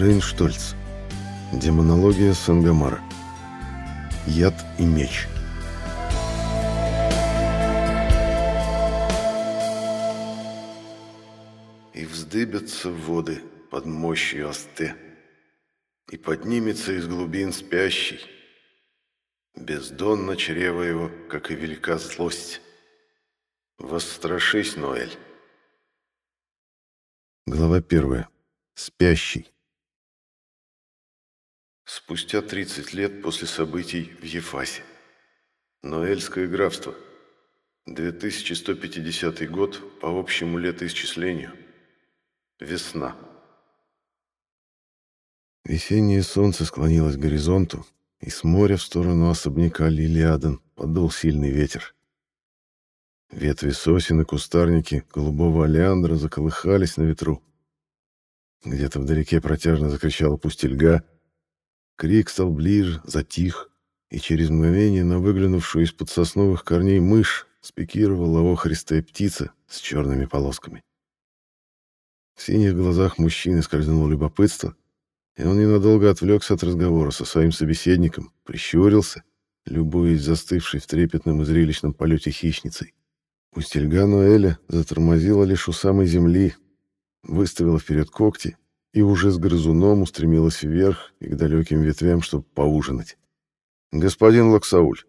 Джейн Штольц. Демонология Сангамара. Яд и меч. И вздыбятся воды под мощью осты, И поднимется из глубин спящий. Бездонно чрево его, как и велика злость. Восстрашись, Ноэль. Глава первая. Спящий. Спустя 30 лет после событий в Ефасе. Ноэльское графство. 2150 год по общему летоисчислению. Весна. Весеннее солнце склонилось к горизонту, и с моря в сторону особняка Лилиаден подул сильный ветер. Ветви сосен и кустарники голубого олеандра заколыхались на ветру. Где-то вдалеке протяжно закричала пустельга — Крик стал ближе, затих, и через мгновение на выглянувшую из-под сосновых корней мышь спикировала охристая птица с черными полосками. В синих глазах мужчины скользнуло любопытство, и он ненадолго отвлекся от разговора со своим собеседником, прищурился, любуясь застывшей в трепетном и зрелищном полете хищницей. Устельга Ноэля затормозила лишь у самой земли, выставила вперед когти и уже с грызуном устремилась вверх и к далеким ветвям, чтобы поужинать. «Господин Лаксауль,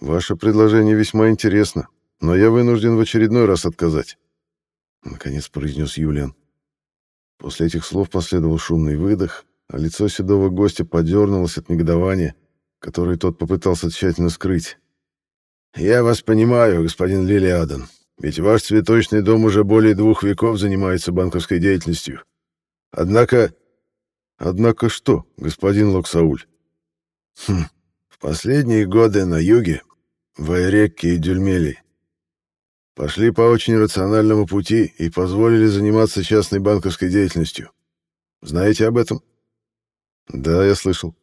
ваше предложение весьма интересно, но я вынужден в очередной раз отказать», — наконец произнес Юлиан. После этих слов последовал шумный выдох, а лицо седого гостя подернулось от негодования, которое тот попытался тщательно скрыть. «Я вас понимаю, господин Лилиадан, ведь ваш цветочный дом уже более двух веков занимается банковской деятельностью. Однако... Однако что, господин Локсауль? Хм, в последние годы на юге, в Айрекке и Дюльмели, пошли по очень рациональному пути и позволили заниматься частной банковской деятельностью. Знаете об этом? Да, я слышал.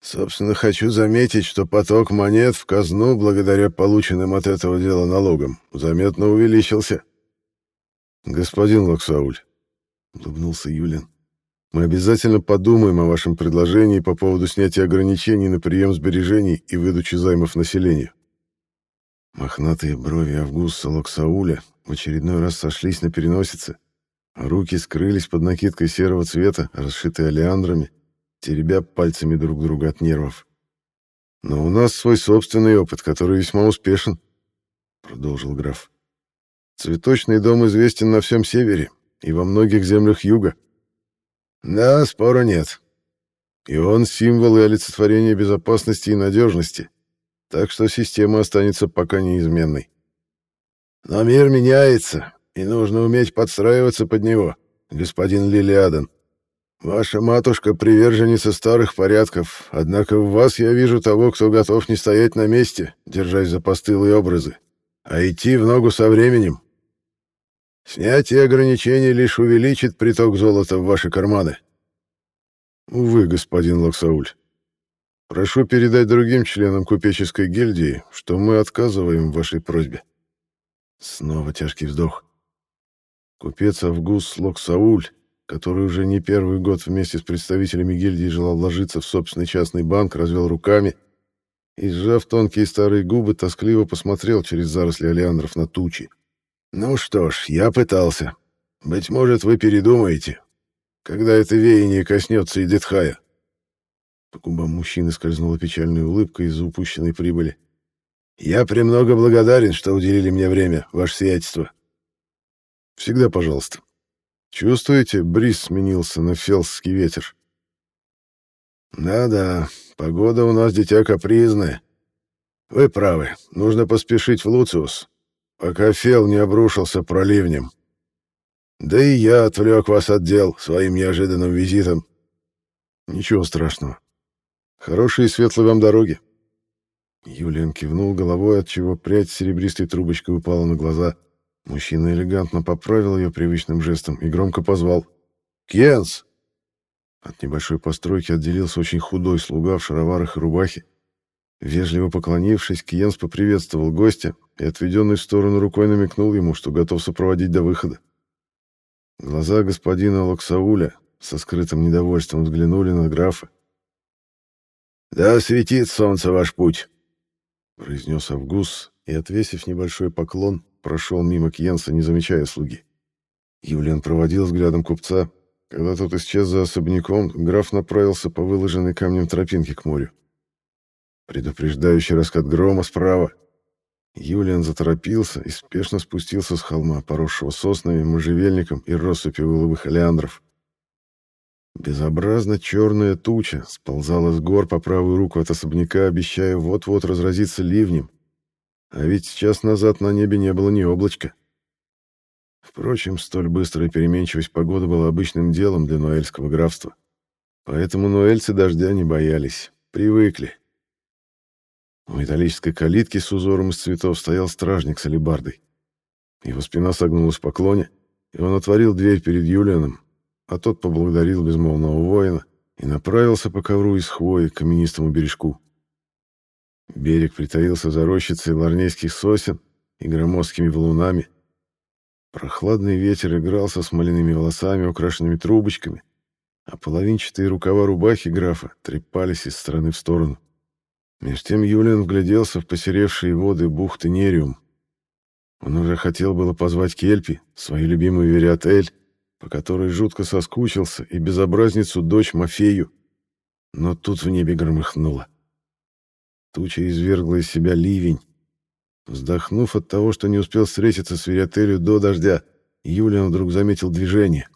Собственно, хочу заметить, что поток монет в казну, благодаря полученным от этого дела налогам, заметно увеличился. Господин Локсауль, улыбнулся Юлин. Мы обязательно подумаем о вашем предложении по поводу снятия ограничений на прием сбережений и выдачу займов населению. Мохнатые брови Августа Локсауля в очередной раз сошлись на переносице, а руки скрылись под накидкой серого цвета, расшитые олеандрами, теребя пальцами друг друга от нервов. «Но у нас свой собственный опыт, который весьма успешен», — продолжил граф. «Цветочный дом известен на всем севере, и во многих землях юга. Да, спора нет. И он символ и олицетворение безопасности и надежности, так что система останется пока неизменной. Но мир меняется, и нужно уметь подстраиваться под него, господин Лилиадан. Ваша матушка приверженница старых порядков, однако в вас я вижу того, кто готов не стоять на месте, держась за постылые образы, а идти в ногу со временем. Снятие ограничений лишь увеличит приток золота в ваши карманы. Увы, господин Лаксауль. Прошу передать другим членам купеческой гильдии, что мы отказываем в вашей просьбе. Снова тяжкий вздох. Купец Август Локсауль, который уже не первый год вместе с представителями гильдии желал вложиться в собственный частный банк, развел руками и, сжав тонкие старые губы, тоскливо посмотрел через заросли олеандров на тучи. Ну что ж, я пытался. Быть может, вы передумаете, когда это веяние коснется и Детхая. По губам мужчины скользнула печальная улыбка из-за упущенной прибыли. Я премного благодарен, что уделили мне время, ваше сиятельство. Всегда пожалуйста. Чувствуете, бриз сменился на фелсский ветер? Да-да, погода у нас дитя капризная. Вы правы, нужно поспешить в Луциус пока Фел не обрушился проливнем. Да и я отвлек вас от дел своим неожиданным визитом. Ничего страшного. Хорошей и светлой вам дороги. Юлиан кивнул головой, отчего прядь серебристой трубочкой упала на глаза. Мужчина элегантно поправил ее привычным жестом и громко позвал. «Кенс!» От небольшой постройки отделился очень худой слуга в шароварах и рубахе. Вежливо поклонившись, Киенс поприветствовал гостя и отведенной в сторону рукой намекнул ему, что готов сопроводить до выхода. Глаза господина Локсауля, со скрытым недовольством взглянули на графа. «Да светит солнце ваш путь», — произнес Авгус и, отвесив небольшой поклон, прошел мимо Кьенса, не замечая слуги. Юлиан проводил взглядом купца. Когда тот исчез за особняком, граф направился по выложенной камнем тропинке к морю. Предупреждающий раскат грома справа. Юлиан заторопился и спешно спустился с холма, поросшего соснами, можжевельником и россыпью голубых олеандров. Безобразно черная туча сползала с гор по правую руку от особняка, обещая вот-вот разразиться ливнем. А ведь час назад на небе не было ни облачка. Впрочем, столь быстрая переменчивость погоды была обычным делом для Ноэльского графства. Поэтому ноэльцы дождя не боялись, привыкли. У металлической калитки с узором из цветов стоял стражник с алебардой. Его спина согнулась в поклоне, и он отворил дверь перед Юлианом, а тот поблагодарил безмолвного воина и направился по ковру из хвои к каменистому бережку. Берег притаился за рощицей ларнейских сосен и громоздкими валунами. Прохладный ветер играл со смоляными волосами, украшенными трубочками, а половинчатые рукава рубахи графа трепались из стороны в сторону. Меж тем Юлиан вгляделся в посеревшие воды бухты Нериум. Он уже хотел было позвать Кельпи, свою любимую Вериотель, по которой жутко соскучился, и безобразницу дочь Мафею. Но тут в небе громыхнуло. Туча извергла из себя ливень. Вздохнув от того, что не успел встретиться с Вериотелью до дождя, Юлиан вдруг заметил движение.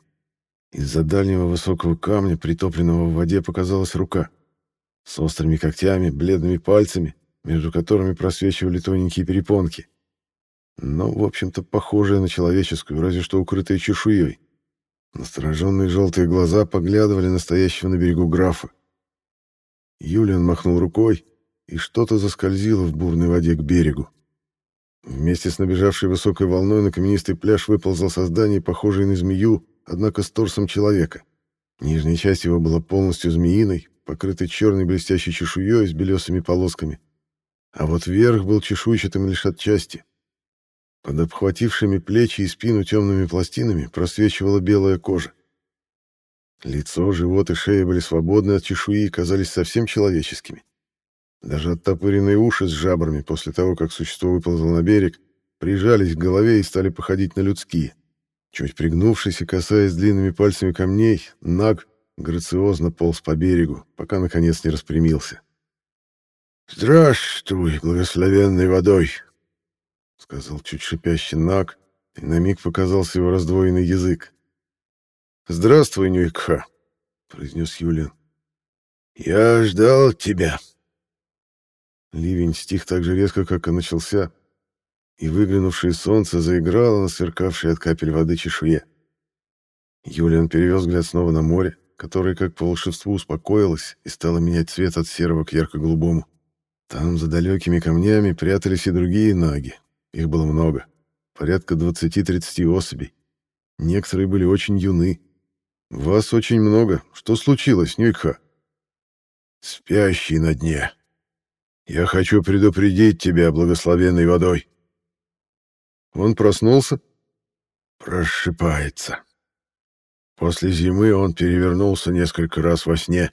Из-за дальнего высокого камня, притопленного в воде, показалась рука. С острыми когтями, бледными пальцами, между которыми просвечивали тоненькие перепонки. Но, в общем-то, похожая на человеческую, разве что укрытая чешуей. Настороженные желтые глаза поглядывали на стоящего на берегу графа. Юлиан махнул рукой, и что-то заскользило в бурной воде к берегу. Вместе с набежавшей высокой волной на каменистый пляж выползло создание, похожее на змею, однако с торсом человека. Нижняя часть его была полностью змеиной, покрытой черной блестящей чешуей с белесыми полосками. А вот верх был чешуйчатым лишь отчасти. Под обхватившими плечи и спину темными пластинами просвечивала белая кожа. Лицо, живот и шея были свободны от чешуи и казались совсем человеческими. Даже оттопыренные уши с жабрами после того, как существо выползло на берег, прижались к голове и стали походить на людские. Чуть пригнувшись и касаясь длинными пальцами камней, Наг грациозно полз по берегу, пока наконец не распрямился. «Здравствуй, благословенной водой!» — сказал чуть шипящий Наг, и на миг показался его раздвоенный язык. «Здравствуй, Нюикха», — произнес Юлиан. «Я ждал тебя». Ливень стих так же резко, как и начался, и выглянувшее солнце заиграло на сверкавшей от капель воды чешуе. Юлиан перевел взгляд снова на море, которое, как по волшебству, успокоилось и стало менять цвет от серого к ярко-голубому. Там, за далекими камнями, прятались и другие наги, их было много, порядка 20-30 особей. Некоторые были очень юны. Вас очень много. Что случилось, Нюйкха? Спящий на дне. Я хочу предупредить тебя благословенной водой. Он проснулся? Прошипается. После зимы он перевернулся несколько раз во сне,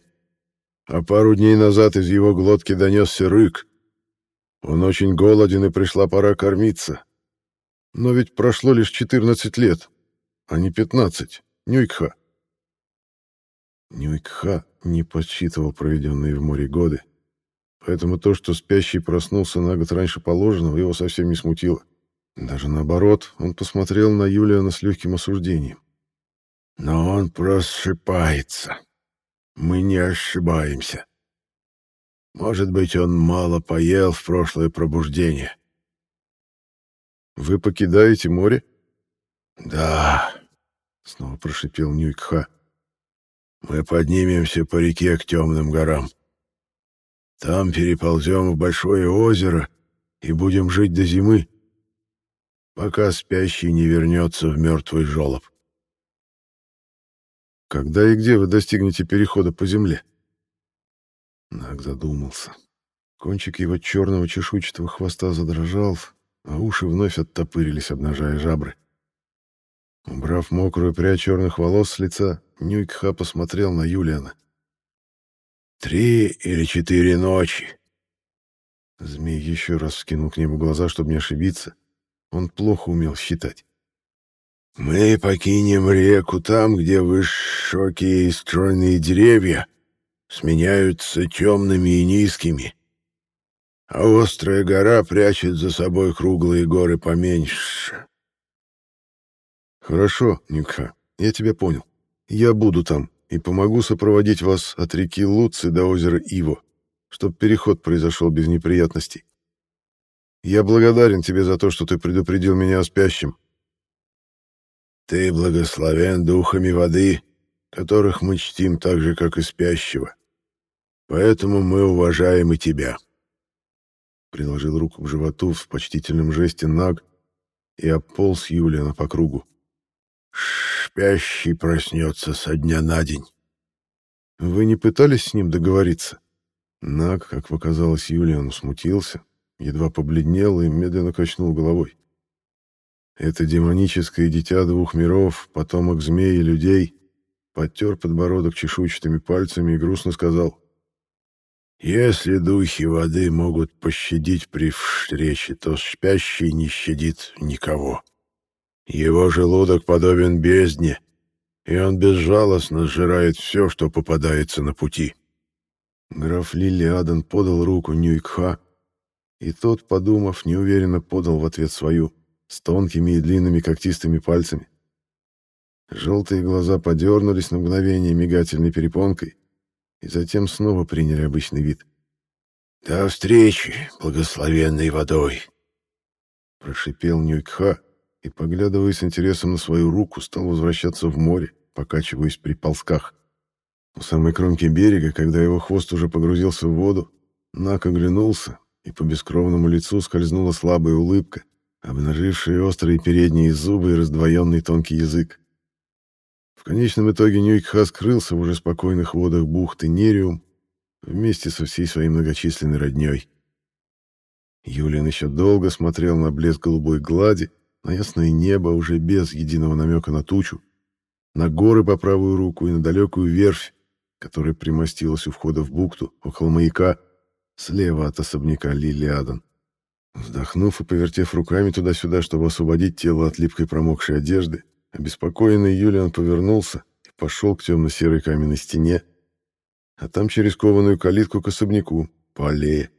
а пару дней назад из его глотки донесся рык, он очень голоден, и пришла пора кормиться. Но ведь прошло лишь 14 лет, а не 15. Нюйкха. Нюйкха не подсчитывал проведенные в море годы, поэтому то, что спящий проснулся на год раньше положенного, его совсем не смутило. Даже наоборот, он посмотрел на Юлиана с легким осуждением. «Но он просыпается. Мы не ошибаемся. Может быть, он мало поел в прошлое пробуждение. Вы покидаете море? Да, снова прошипел Нюйкха. Мы поднимемся по реке к темным горам. Там переползем в большое озеро и будем жить до зимы, пока спящий не вернется в мертвый жолоб. Когда и где вы достигнете перехода по земле? Наг задумался. Кончик его черного чешуйчатого хвоста задрожал, а уши вновь оттопырились, обнажая жабры. Убрав мокрую прядь черных волос с лица, Нюйкха посмотрел на Юлиана. «Три или четыре ночи». Змей еще раз вскинул к небу глаза, чтобы не ошибиться. Он плохо умел считать. «Мы покинем реку там, где высокие и стройные деревья сменяются темными и низкими, а острая гора прячет за собой круглые горы поменьше. Хорошо, Никха, я тебя понял. Я буду там и помогу сопроводить вас от реки Луци до озера Иво, чтобы переход произошел без неприятностей. Я благодарен тебе за то, что ты предупредил меня о спящем. Ты благословен духами воды, которых мы чтим так же, как и спящего. Поэтому мы уважаем и тебя. Приложил руку к животу в почтительном жесте Наг и ополз Юлиана по кругу. Спящий проснется со дня на день. Вы не пытались с ним договориться? Наг, как показалось Юлиану, смутился, едва побледнел и медленно качнул головой. Это демоническое дитя двух миров, потомок змей и людей, подтер подбородок чешуйчатыми пальцами и грустно сказал. «Если духи воды могут пощадить при встрече, то спящий не щадит никого. Его желудок подобен бездне, и он безжалостно сжирает все, что попадается на пути». Граф Лилиадан подал руку Нюйкха, и тот, подумав, неуверенно подал в ответ свою — с тонкими и длинными когтистыми пальцами. Желтые глаза подернулись на мгновение мигательной перепонкой и затем снова приняли обычный вид. «До встречи, благословенной водой!» Прошипел Нюйкха и, поглядывая с интересом на свою руку, стал возвращаться в море, покачиваясь при ползках. У самой кромки берега, когда его хвост уже погрузился в воду, Нак оглянулся, и по бескровному лицу скользнула слабая улыбка, обнажившие острые передние зубы и раздвоенный тонкий язык. В конечном итоге Нюйкха скрылся в уже спокойных водах бухты Нериум вместе со всей своей многочисленной роднёй. Юлиан еще долго смотрел на блеск голубой глади, на ясное небо уже без единого намека на тучу, на горы по правую руку и на далекую верфь, которая примостилась у входа в бухту, около маяка, слева от особняка Лилиадан. Вздохнув и повертев руками туда-сюда, чтобы освободить тело от липкой промокшей одежды, обеспокоенный Юлиан повернулся и пошел к темно-серой каменной стене, а там через кованую калитку к особняку, по аллее.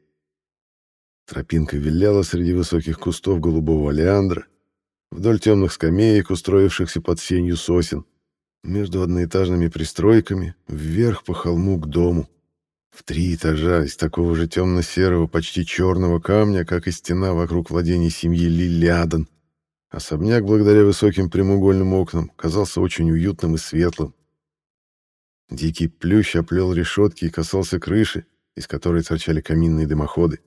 Тропинка виляла среди высоких кустов голубого олеандра, вдоль темных скамеек, устроившихся под сенью сосен, между одноэтажными пристройками, вверх по холму к дому в три этажа из такого же темно-серого, почти черного камня, как и стена вокруг владений семьи Лилиадан. Особняк, благодаря высоким прямоугольным окнам, казался очень уютным и светлым. Дикий плющ оплел решетки и касался крыши, из которой торчали каминные дымоходы.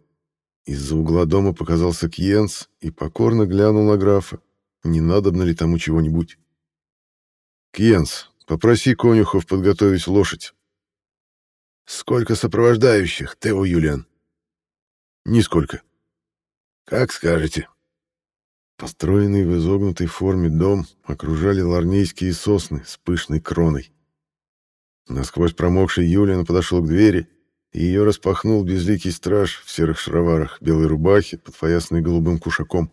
Из-за угла дома показался Кьенс и покорно глянул на графа. Не надобно ли тому чего-нибудь? «Кьенс, попроси конюхов подготовить лошадь», Сколько сопровождающих, Тео Юлиан? Нисколько. Как скажете. Построенный в изогнутой форме дом окружали ларнейские сосны с пышной кроной. Насквозь промокший Юлиан подошел к двери, и ее распахнул безликий страж в серых шароварах, белой рубахе, подфоясанной голубым кушаком.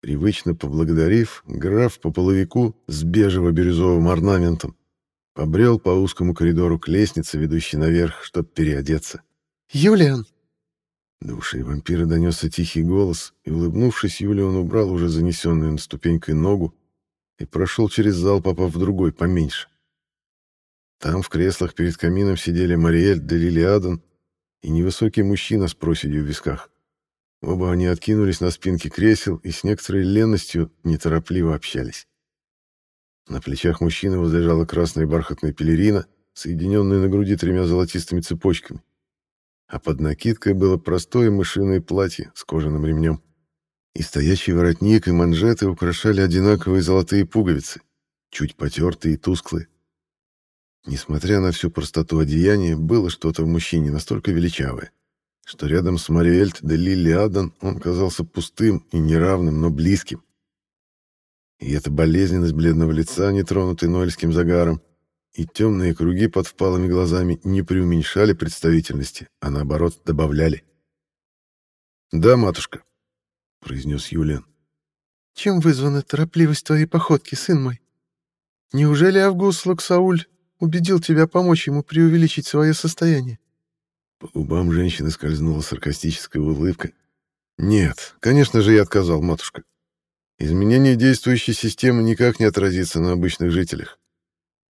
Привычно поблагодарив, граф по половику с бежево-бирюзовым орнаментом Побрел по узкому коридору к лестнице, ведущей наверх, чтобы переодеться. «Юлиан!» До ушей вампира донесся тихий голос, и, улыбнувшись, Юлиан убрал уже занесенную над ступенькой ногу и прошел через зал, попав в другой, поменьше. Там в креслах перед камином сидели Мариэль де Лилиадан и невысокий мужчина с проседью в висках. Оба они откинулись на спинки кресел и с некоторой ленностью неторопливо общались. На плечах мужчины возлежала красная бархатная пелерина, соединенная на груди тремя золотистыми цепочками. А под накидкой было простое мышиное платье с кожаным ремнем. И стоящий воротник, и манжеты украшали одинаковые золотые пуговицы, чуть потертые и тусклые. Несмотря на всю простоту одеяния, было что-то в мужчине настолько величавое, что рядом с Мариэльт де Лилли Адан он казался пустым и неравным, но близким. И эта болезненность бледного лица, не тронутой ноэльским загаром, и темные круги под впалыми глазами не преуменьшали представительности, а наоборот добавляли. «Да, матушка», — произнес Юлиан. «Чем вызвана торопливость твоей походки, сын мой? Неужели Август Лаксауль убедил тебя помочь ему преувеличить свое состояние?» По губам женщины скользнула саркастическая улыбка. «Нет, конечно же, я отказал, матушка. Изменение действующей системы никак не отразится на обычных жителях.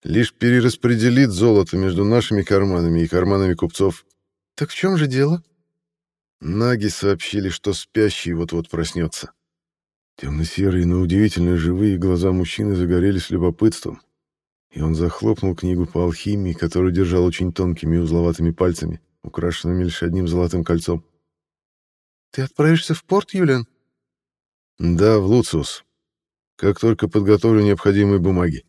Лишь перераспределит золото между нашими карманами и карманами купцов. Так в чем же дело? Наги сообщили, что спящий вот-вот проснется. Темно-серые, но удивительно живые глаза мужчины загорелись любопытством, и он захлопнул книгу по алхимии, которую держал очень тонкими узловатыми пальцами, украшенными лишь одним золотым кольцом. «Ты отправишься в порт, Юлиан?» «Да, в Луциус. Как только подготовлю необходимые бумаги».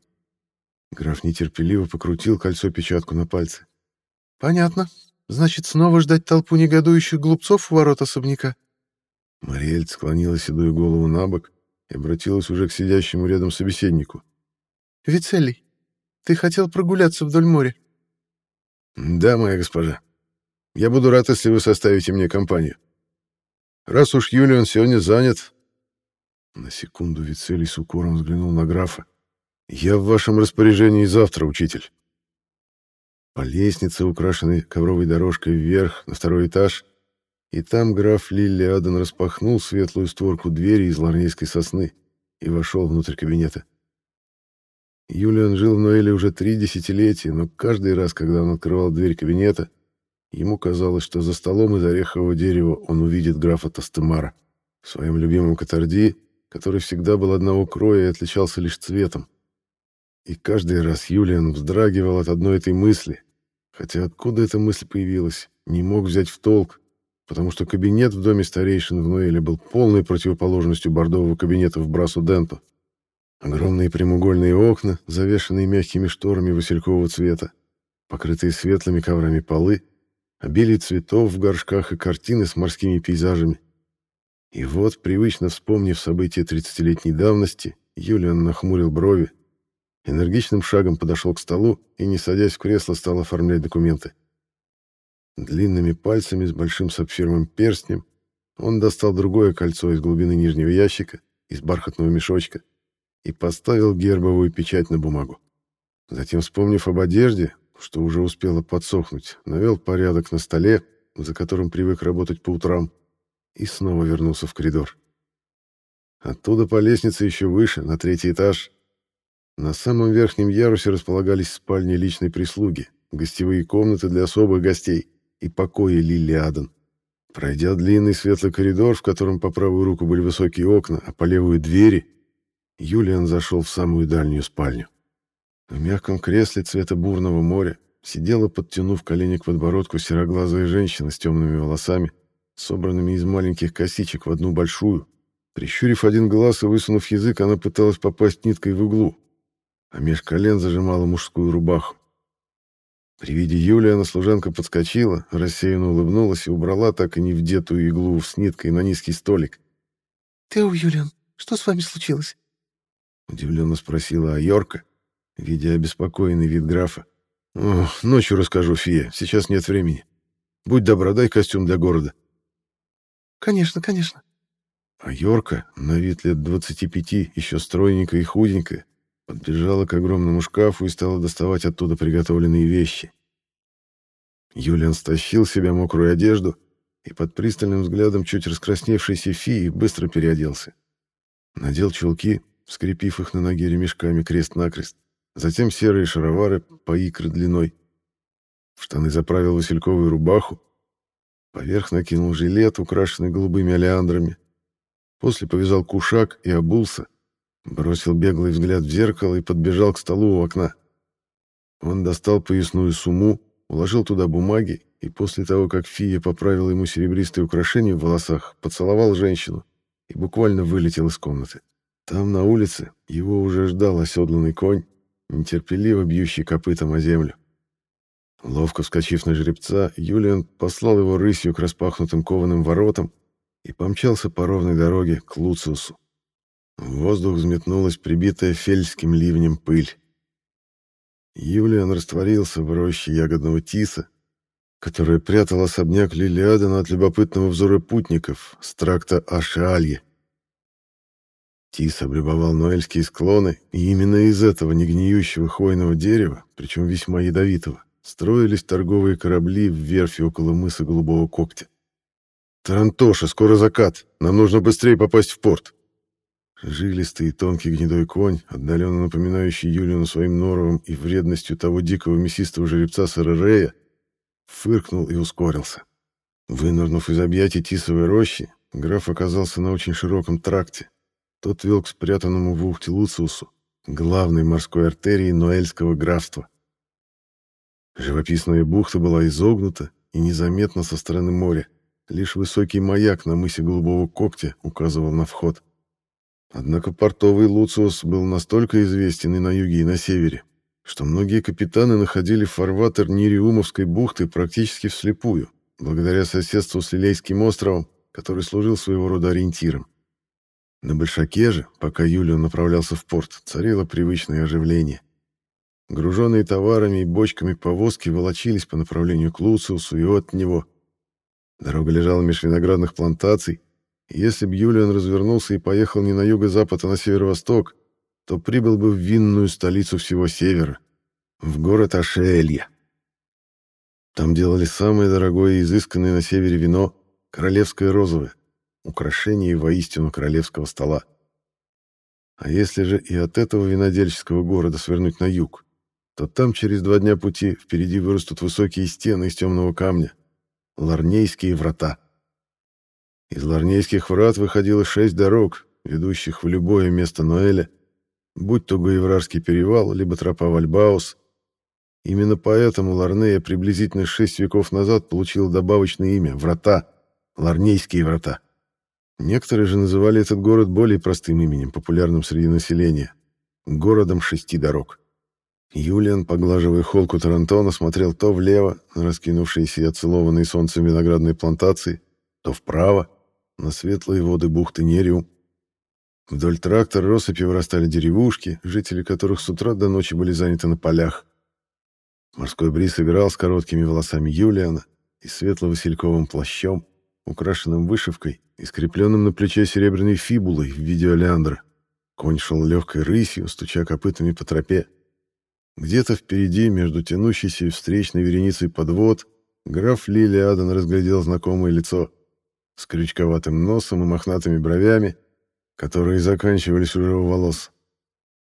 Граф нетерпеливо покрутил кольцо-печатку на пальце. «Понятно. Значит, снова ждать толпу негодующих глупцов у ворот особняка?» Мариэль склонила седую голову на бок и обратилась уже к сидящему рядом собеседнику. «Вицелий, ты хотел прогуляться вдоль моря?» «Да, моя госпожа. Я буду рад, если вы составите мне компанию. Раз уж Юлиан сегодня занят...» На секунду Вицелий с укором взглянул на графа. «Я в вашем распоряжении завтра, учитель». По лестнице, украшенной ковровой дорожкой вверх, на второй этаж, и там граф Лилли Аден распахнул светлую створку двери из ларнейской сосны и вошел внутрь кабинета. Юлиан жил в Ноэле уже три десятилетия, но каждый раз, когда он открывал дверь кабинета, ему казалось, что за столом из орехового дерева он увидит графа Тастемара в своем любимом катарди, который всегда был одного кроя и отличался лишь цветом. И каждый раз Юлиан вздрагивал от одной этой мысли, хотя откуда эта мысль появилась, не мог взять в толк, потому что кабинет в доме старейшин в Ноэле был полной противоположностью бордового кабинета в Брасу-Денту. Огромные прямоугольные окна, завешенные мягкими шторами василькового цвета, покрытые светлыми коврами полы, обилие цветов в горшках и картины с морскими пейзажами. И вот, привычно вспомнив события тридцатилетней давности, Юлиан нахмурил брови, энергичным шагом подошел к столу и, не садясь в кресло, стал оформлять документы. Длинными пальцами с большим сапфировым перстнем он достал другое кольцо из глубины нижнего ящика, из бархатного мешочка, и поставил гербовую печать на бумагу. Затем, вспомнив об одежде, что уже успела подсохнуть, навел порядок на столе, за которым привык работать по утрам, и снова вернулся в коридор. Оттуда по лестнице еще выше, на третий этаж, на самом верхнем ярусе располагались спальни личной прислуги, гостевые комнаты для особых гостей и покои Лили Аден. Пройдя длинный светлый коридор, в котором по правую руку были высокие окна, а по левую — двери, Юлиан зашел в самую дальнюю спальню. В мягком кресле цвета бурного моря сидела, подтянув колени к подбородку, сероглазая женщина с темными волосами, собранными из маленьких косичек в одну большую. Прищурив один глаз и высунув язык, она пыталась попасть ниткой в углу, а меж колен зажимала мужскую рубаху. При виде Юлиана служанка подскочила, рассеянно улыбнулась и убрала так и не вдетую иглу с ниткой на низкий столик. «Тео, Юлиан, что с вами случилось?» Удивленно спросила Айорка, видя обеспокоенный вид графа. «О, ночью расскажу, Фия, сейчас нет времени. Будь добра, дай костюм для города». «Конечно, конечно». А Йорка, на вид лет двадцати пяти, еще стройненькая и худенькая, подбежала к огромному шкафу и стала доставать оттуда приготовленные вещи. Юлиан стащил с себя мокрую одежду и под пристальным взглядом чуть раскрасневшейся фии быстро переоделся. Надел чулки, скрепив их на ноге ремешками крест-накрест, затем серые шаровары по икры длиной. В штаны заправил васильковую рубаху, поверх накинул жилет, украшенный голубыми олеандрами, после повязал кушак и обулся, Бросил беглый взгляд в зеркало и подбежал к столу у окна. Он достал поясную сумму, уложил туда бумаги и после того, как Фия поправила ему серебристые украшения в волосах, поцеловал женщину и буквально вылетел из комнаты. Там, на улице, его уже ждал оседланный конь, нетерпеливо бьющий копытом о землю. Ловко вскочив на жеребца, Юлиан послал его рысью к распахнутым кованым воротам и помчался по ровной дороге к Луциусу. В воздух взметнулась прибитая фельдским ливнем пыль. Юлиан растворился в роще ягодного тиса, которая прятал особняк Лилиадена от любопытного взора путников с тракта Ашиалье. Тис облюбовал ноэльские склоны, и именно из этого негниющего хвойного дерева, причем весьма ядовитого, строились торговые корабли в верфи около мыса Голубого Когтя. «Тарантоша, скоро закат. Нам нужно быстрее попасть в порт». Жилистый и тонкий гнедой конь, отдаленно напоминающий Юлину своим норовом и вредностью того дикого мясистого жеребца Сарарея, фыркнул и ускорился. Вынырнув из объятий тисовой рощи, граф оказался на очень широком тракте. Тот вел к спрятанному в ухте Луциусу, главной морской артерии Ноэльского графства. Живописная бухта была изогнута и незаметна со стороны моря. Лишь высокий маяк на мысе Голубого Когтя указывал на вход. Однако портовый Луциус был настолько известен и на юге, и на севере, что многие капитаны находили фарватер Нириумовской бухты практически вслепую, благодаря соседству с Лилейским островом, который служил своего рода ориентиром. На Большаке же, пока Юлиан направлялся в порт, царило привычное оживление. Груженные товарами и бочками повозки волочились по направлению к Луциусу и от него. Дорога лежала меж виноградных плантаций, и если бы Юлиан развернулся и поехал не на юго-запад, а на северо-восток, то прибыл бы в винную столицу всего севера, в город Ашелья. Там делали самое дорогое и изысканное на севере вино — королевское розовое, украшение воистину королевского стола. А если же и от этого винодельческого города свернуть на юг, то там через два дня пути впереди вырастут высокие стены из темного камня — Ларнейские врата. Из Ларнейских врат выходило шесть дорог, ведущих в любое место Ноэля, будь то Гаеврарский перевал, либо тропа Вальбаус. Именно поэтому Ларнея приблизительно шесть веков назад получила добавочное имя — Врата, Ларнейские врата. Некоторые же называли этот город более простым именем, популярным среди населения — городом шести дорог. Юлиан, поглаживая холку Тарантона, смотрел то влево, на раскинувшиеся и оцелованные солнцем виноградные плантации, то вправо, на светлые воды бухты Нериум. Вдоль тракта россыпью вырастали деревушки, жители которых с утра до ночи были заняты на полях. Морской бриз играл с короткими волосами Юлиана и светло-васильковым плащом, украшенным вышивкой и скрепленным на плече серебряной фибулой в виде олеандра. Конь шел легкой рысью, стуча копытами по тропе. Где-то впереди, между тянущейся и встречной вереницей подвод, граф Лилиадан разглядел знакомое лицо с крючковатым носом и мохнатыми бровями, которые заканчивались уже у волос.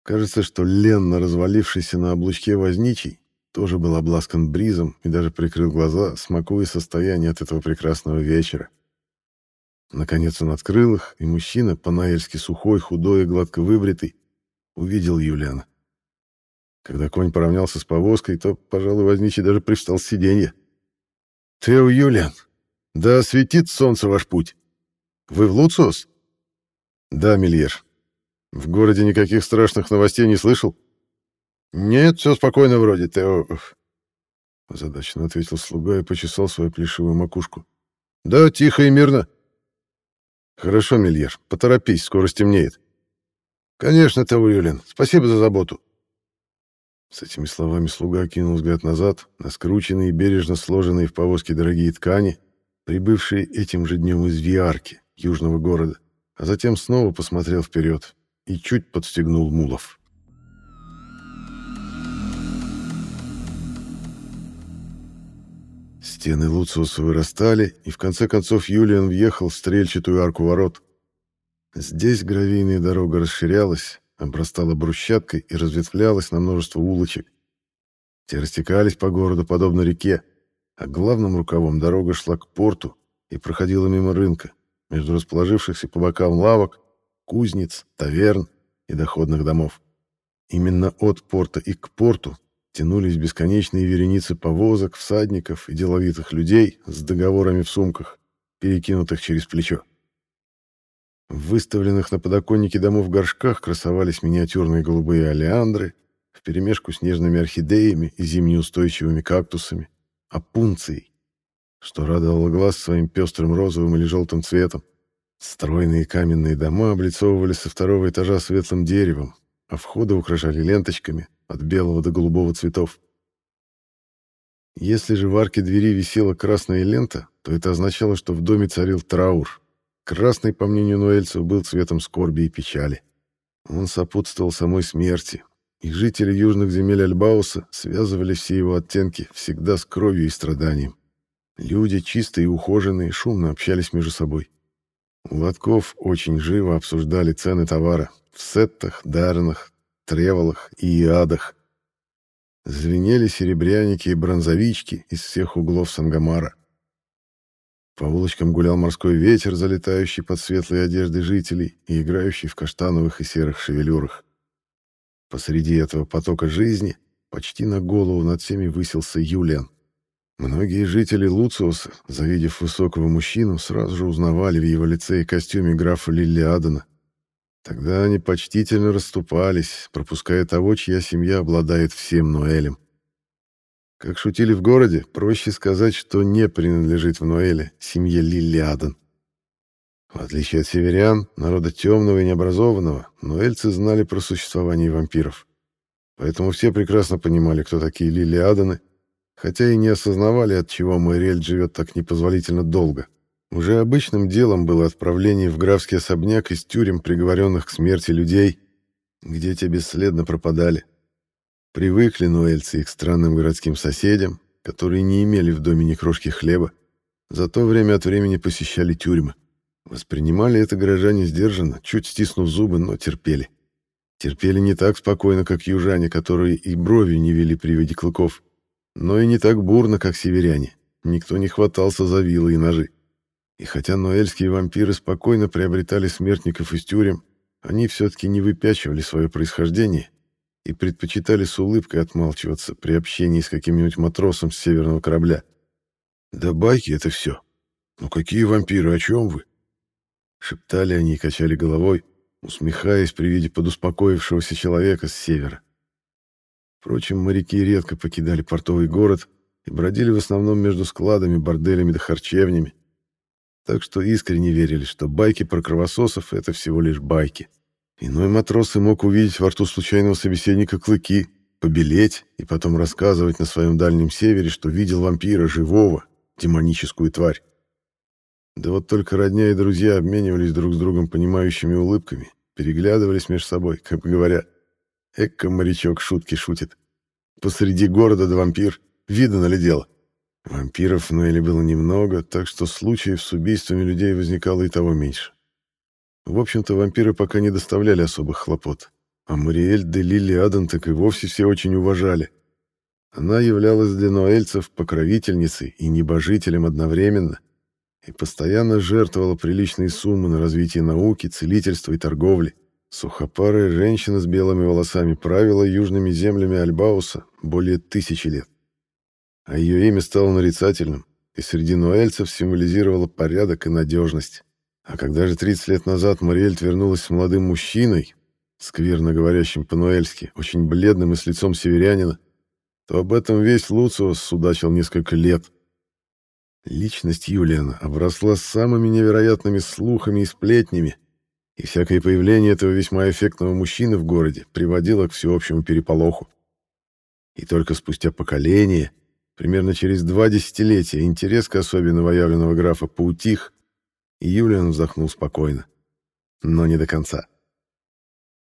Кажется, что ленно развалившийся на облучке возничий тоже был обласкан бризом и даже прикрыл глаза, смакуя состояние от этого прекрасного вечера. Наконец он открыл их, и мужчина, по-наэльски сухой, худой и гладко выбритый, увидел Юлиана. Когда конь поравнялся с повозкой, то, пожалуй, возничий даже привстал с сиденья. «Тео Юлиан, да осветит солнце ваш путь. Вы в Луциус?» «Да, Мильер. В городе никаких страшных новостей не слышал?» «Нет, все спокойно вроде, Тео...» Озадаченно ответил слуга и почесал свою плешивую макушку. «Да, тихо и мирно». «Хорошо, Мильер, поторопись, скоро стемнеет». «Конечно, Тео Юлиан, спасибо за заботу». С этими словами слуга кинул взгляд назад на скрученные и бережно сложенные в повозке дорогие ткани, прибывшие этим же днем из Виарки, южного города, а затем снова посмотрел вперед и чуть подстегнул мулов. Стены Луциуса вырастали, и в конце концов Юлиан въехал в стрельчатую арку ворот. Здесь гравийная дорога расширялась, обрастала брусчаткой и разветвлялась на множество улочек. Те растекались по городу подобно реке, а главным рукавом дорога шла к порту и проходила мимо рынка, между расположившихся по бокам лавок, кузниц, таверн и доходных домов. Именно от порта и к порту тянулись бесконечные вереницы повозок, всадников и деловитых людей с договорами в сумках, перекинутых через плечо. В выставленных на подоконнике домов горшках красовались миниатюрные голубые олеандры вперемешку с нежными орхидеями и зимнеустойчивыми кактусами, опунцией, что радовало глаз своим пестрым розовым или желтым цветом. Стройные каменные дома облицовывали со второго этажа светлым деревом, а входы украшали ленточками от белого до голубого цветов. Если же в арке двери висела красная лента, то это означало, что в доме царил траур. Красный, по мнению Ноэльцев, был цветом скорби и печали. Он сопутствовал самой смерти, и жители южных земель Альбауса связывали все его оттенки всегда с кровью и страданием. Люди, чистые и ухоженные, шумно общались между собой. У лотков очень живо обсуждали цены товара в сеттах, дарнах, треволах и иадах. Звенели серебряники и бронзовички из всех углов Сангомара. По улочкам гулял морской ветер, залетающий под светлые одежды жителей и играющий в каштановых и серых шевелюрах. Посреди этого потока жизни почти на голову над всеми высился Юлиан. Многие жители Луциуса, завидев высокого мужчину, сразу же узнавали в его лице и костюме графа Лилли Адена. Тогда они почтительно расступались, пропуская того, чья семья обладает всем Ноэлем. Как шутили в городе, проще сказать, что не принадлежит в Ноэле семье Лилли Аден. В отличие от северян, народа темного и необразованного, ноэльцы знали про существование вампиров. Поэтому все прекрасно понимали, кто такие Лили Аданы, хотя и не осознавали, от чего Мэриэль живет так непозволительно долго. Уже обычным делом было отправление в графский особняк из тюрем, приговоренных к смерти людей, где те бесследно пропадали. Привыкли нуэльцы и к странным городским соседям, которые не имели в доме ни крошки хлеба, зато время от времени посещали тюрьмы. Воспринимали это горожане сдержанно, чуть стиснув зубы, но терпели. Терпели не так спокойно, как южане, которые и бровью не вели при виде клыков, но и не так бурно, как северяне. Никто не хватался за вилы и ножи. И хотя ноэльские вампиры спокойно приобретали смертников из тюрем, они все-таки не выпячивали свое происхождение и предпочитали с улыбкой отмалчиваться при общении с каким-нибудь матросом с северного корабля. «Да байки — это все. Ну какие вампиры, о чем вы?» Шептали они и качали головой, усмехаясь при виде подуспокоившегося человека с севера. Впрочем, моряки редко покидали портовый город и бродили в основном между складами, борделями да харчевнями, так что искренне верили, что байки про кровососов — это всего лишь байки. Иной матрос и мог увидеть во рту случайного собеседника клыки, побелеть и потом рассказывать на своем дальнем севере, что видел вампира живого, демоническую тварь. Да вот только родня и друзья обменивались друг с другом понимающими улыбками, переглядывались между собой, как говоря, «Эка, морячок, шутки шутит. Посреди города да вампир. Видно ли дело?» Вампиров в Ноэле было немного, так что случаев с убийствами людей возникало и того меньше. В общем-то, вампиры пока не доставляли особых хлопот. А Мариэль де Лили Адан так и вовсе все очень уважали. Она являлась для ноэльцев покровительницей и небожителем одновременно и постоянно жертвовала приличные суммы на развитие науки, целительства и торговли. Сухопарая женщина с белыми волосами правила южными землями Альбауса более тысячи лет а ее имя стало нарицательным и среди нуэльцев символизировало порядок и надежность. А когда же 30 лет назад Мариэльт вернулась с молодым мужчиной, скверно говорящим по-нуэльски, очень бледным и с лицом северянина, то об этом весь Луциус судачил несколько лет. Личность Юлиана обросла самыми невероятными слухами и сплетнями, и всякое появление этого весьма эффектного мужчины в городе приводило к всеобщему переполоху. И только спустя поколение Примерно через два десятилетия интерес к особе новоявленного графа поутих, Юлиан вздохнул спокойно. Но не до конца.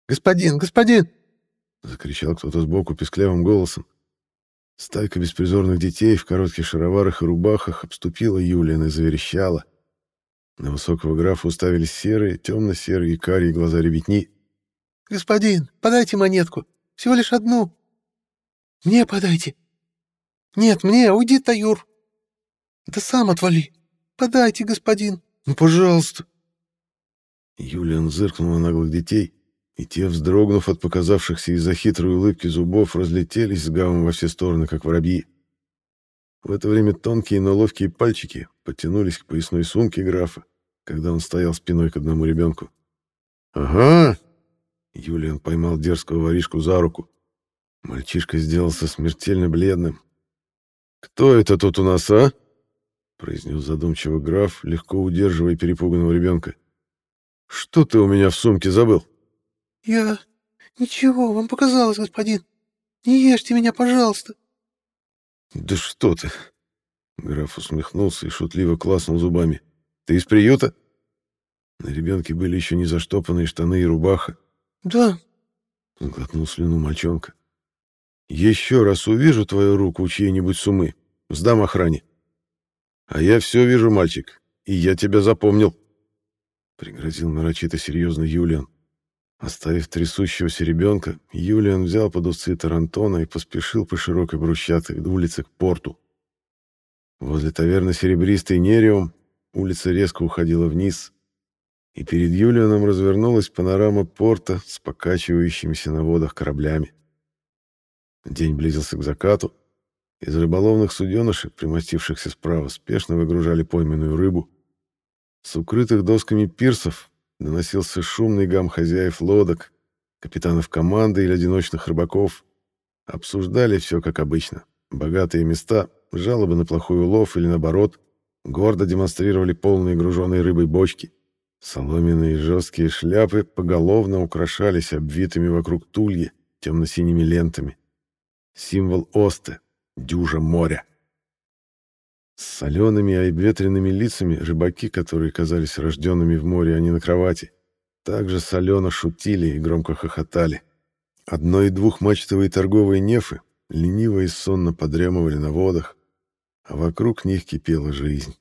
«Господин, господин!» — закричал кто-то сбоку песклявым голосом. Стайка беспризорных детей в коротких шароварах и рубахах обступила Юлиана и заверещала. На высокого графа уставились серые, темно-серые и карие глаза ребятни. «Господин, подайте монетку. Всего лишь одну. Мне подайте. «Нет, мне, уйди, Таюр!» «Да сам отвали! Подайте, господин! Ну, пожалуйста!» Юлиан зыркнул на наглых детей, и те, вздрогнув от показавшихся из-за хитрой улыбки зубов, разлетелись с гавом во все стороны, как воробьи. В это время тонкие, но ловкие пальчики потянулись к поясной сумке графа, когда он стоял спиной к одному ребенку. «Ага!» Юлиан поймал дерзкого воришку за руку. Мальчишка сделался смертельно бледным, «Кто это тут у нас, а?» — произнес задумчиво граф, легко удерживая перепуганного ребенка. Что ты у меня в сумке забыл? Я... Ничего, вам показалось, господин. Не ешьте меня, пожалуйста. Да что ты? Граф усмехнулся и шутливо класнул зубами. Ты из приюта? На ребенке были еще не заштопанные штаны и рубаха. Да. Сглотнул слюну мальчонка. Еще раз увижу твою руку у чьей-нибудь сумы, сдам охране. А я все вижу, мальчик, и я тебя запомнил. Пригрозил нарочито серьезно Юлиан. Оставив трясущегося ребенка, Юлиан взял под усы Тарантона и поспешил по широкой брусчатой улице к порту. Возле таверны «Серебристый Нериум» улица резко уходила вниз, и перед Юлианом развернулась панорама порта с покачивающимися на водах кораблями. День близился к закату. Из рыболовных суденышек, примостившихся справа, спешно выгружали пойменную рыбу. С укрытых досками пирсов доносился шумный гам хозяев лодок, капитанов команды или одиночных рыбаков. Обсуждали все как обычно. Богатые места, жалобы на плохой улов или наоборот, гордо демонстрировали полные груженные рыбой бочки. Соломенные жесткие шляпы поголовно украшались обвитыми вокруг тульи темно-синими лентами. Символ Осты, дюжа моря. С солеными обветренными лицами рыбаки, которые казались рожденными в море, а не на кровати, также солено шутили и громко хохотали. Одно- и двухмачтовые торговые нефы лениво и сонно подрямывали на водах, а вокруг них кипела жизнь.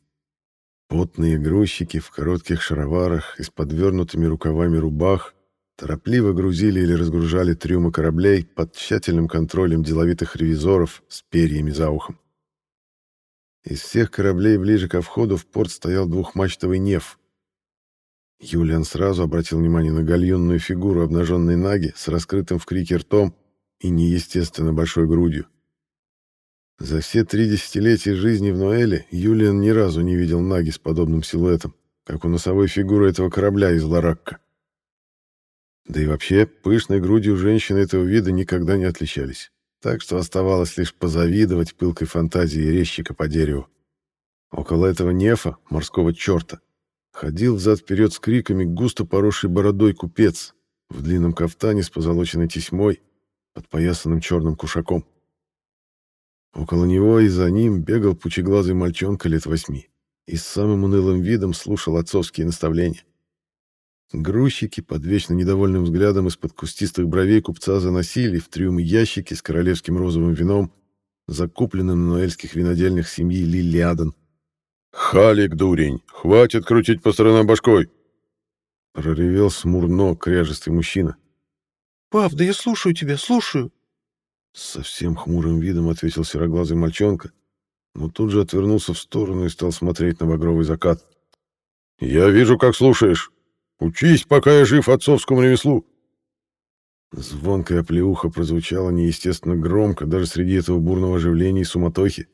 Потные грузчики в коротких шароварах и с подвернутыми рукавами рубах торопливо грузили или разгружали трюмы кораблей под тщательным контролем деловитых ревизоров с перьями за ухом. Из всех кораблей ближе ко входу в порт стоял двухмачтовый неф. Юлиан сразу обратил внимание на гальюнную фигуру обнаженной наги с раскрытым в крике ртом и неестественно большой грудью. За все три десятилетия жизни в Ноэле Юлиан ни разу не видел наги с подобным силуэтом, как у носовой фигуры этого корабля из Ларакка. Да и вообще, пышной грудью женщины этого вида никогда не отличались так что оставалось лишь позавидовать пылкой фантазии резчика по дереву. Около этого нефа, морского черта, ходил взад-вперед с криками густо поросший бородой купец в длинном кафтане с позолоченной тесьмой, подпоясанным черным кушаком. Около него и за ним бегал пучеглазый мальчонка лет восьми и с самым унылым видом слушал отцовские наставления. Грузчики под вечно недовольным взглядом из-под кустистых бровей купца заносили в трюмы ящики с королевским розовым вином, закупленным на ноэльских винодельнях семьи Лилиаден. «Халик, дурень, хватит крутить по сторонам башкой!» Проревел смурно кряжестый мужчина. «Пап, да я слушаю тебя, слушаю!» С совсем хмурым видом ответил сероглазый мальчонка, но тут же отвернулся в сторону и стал смотреть на багровый закат. «Я вижу, как слушаешь. Учись, пока я жив отцовскому ремеслу. Звонкая плеуха прозвучала неестественно громко даже среди этого бурного оживления и суматохи.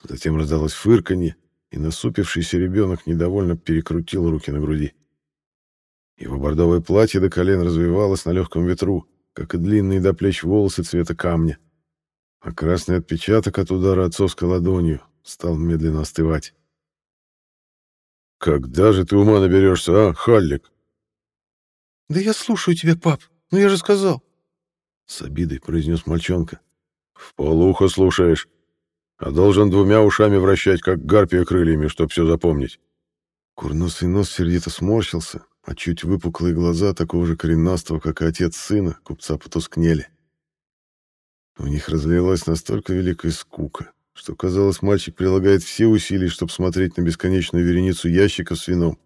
Затем раздалось фырканье, и насупившийся ребенок недовольно перекрутил руки на груди. Его бордовое платье до колен развивалось на легком ветру, как и длинные до плеч волосы цвета камня. А красный отпечаток от удара отцовской ладонью стал медленно остывать. «Когда же ты ума наберешься, а, Халлик?» «Да я слушаю тебя, пап. Ну я же сказал». С обидой произнес мальчонка. «В полухо слушаешь, а должен двумя ушами вращать, как гарпия крыльями, чтоб все запомнить». Курносый нос сердито сморщился, а чуть выпуклые глаза такого же коренастого, как и отец сына, купца потускнели. В них разлилась настолько великая скука, что, казалось, мальчик прилагает все усилия, чтобы смотреть на бесконечную вереницу ящиков с вином.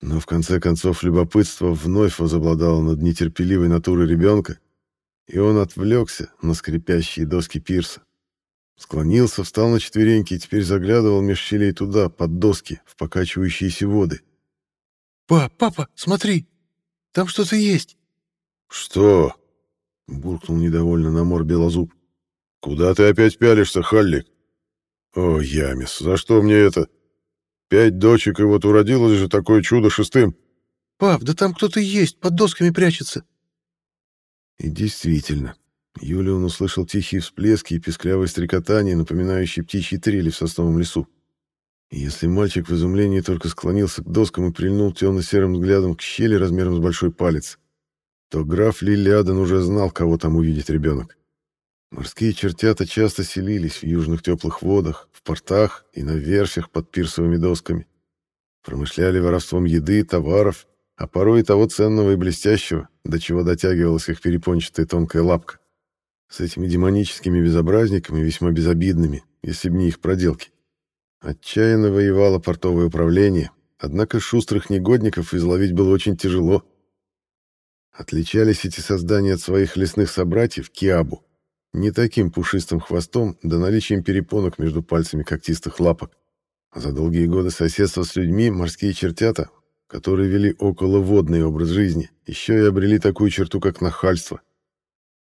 Но в конце концов любопытство вновь возобладало над нетерпеливой натурой ребенка, и он отвлекся на скрипящие доски пирса. Склонился, встал на четвереньки и теперь заглядывал меж щелей туда, под доски, в покачивающиеся воды. «Пап, папа, смотри! Там что-то есть!» «Что?» — буркнул недовольно на мор белозуб. «Куда ты опять пялишься, Халлик?» «О, Ямис, за что мне это? Пять дочек, и вот уродилось же такое чудо шестым!» «Пап, да там кто-то есть, под досками прячется!» И действительно, Юлион услышал тихие всплески и песклявое стрекотание, напоминающие птичьи трели в сосновом лесу. И если мальчик в изумлении только склонился к доскам и прильнул темно-серым взглядом к щели размером с большой палец, то граф Лилиаден уже знал, кого там увидит ребенок. Морские чертята часто селились в южных теплых водах, в портах и на верфях под пирсовыми досками. Промышляли воровством еды, товаров, а порой и того ценного и блестящего, до чего дотягивалась их перепончатая тонкая лапка. С этими демоническими безобразниками, весьма безобидными, если б не их проделки. Отчаянно воевало портовое управление, однако шустрых негодников изловить было очень тяжело. Отличались эти создания от своих лесных собратьев Киабу не таким пушистым хвостом, да наличием перепонок между пальцами когтистых лапок. За долгие годы соседства с людьми морские чертята, которые вели околоводный образ жизни, еще и обрели такую черту, как нахальство.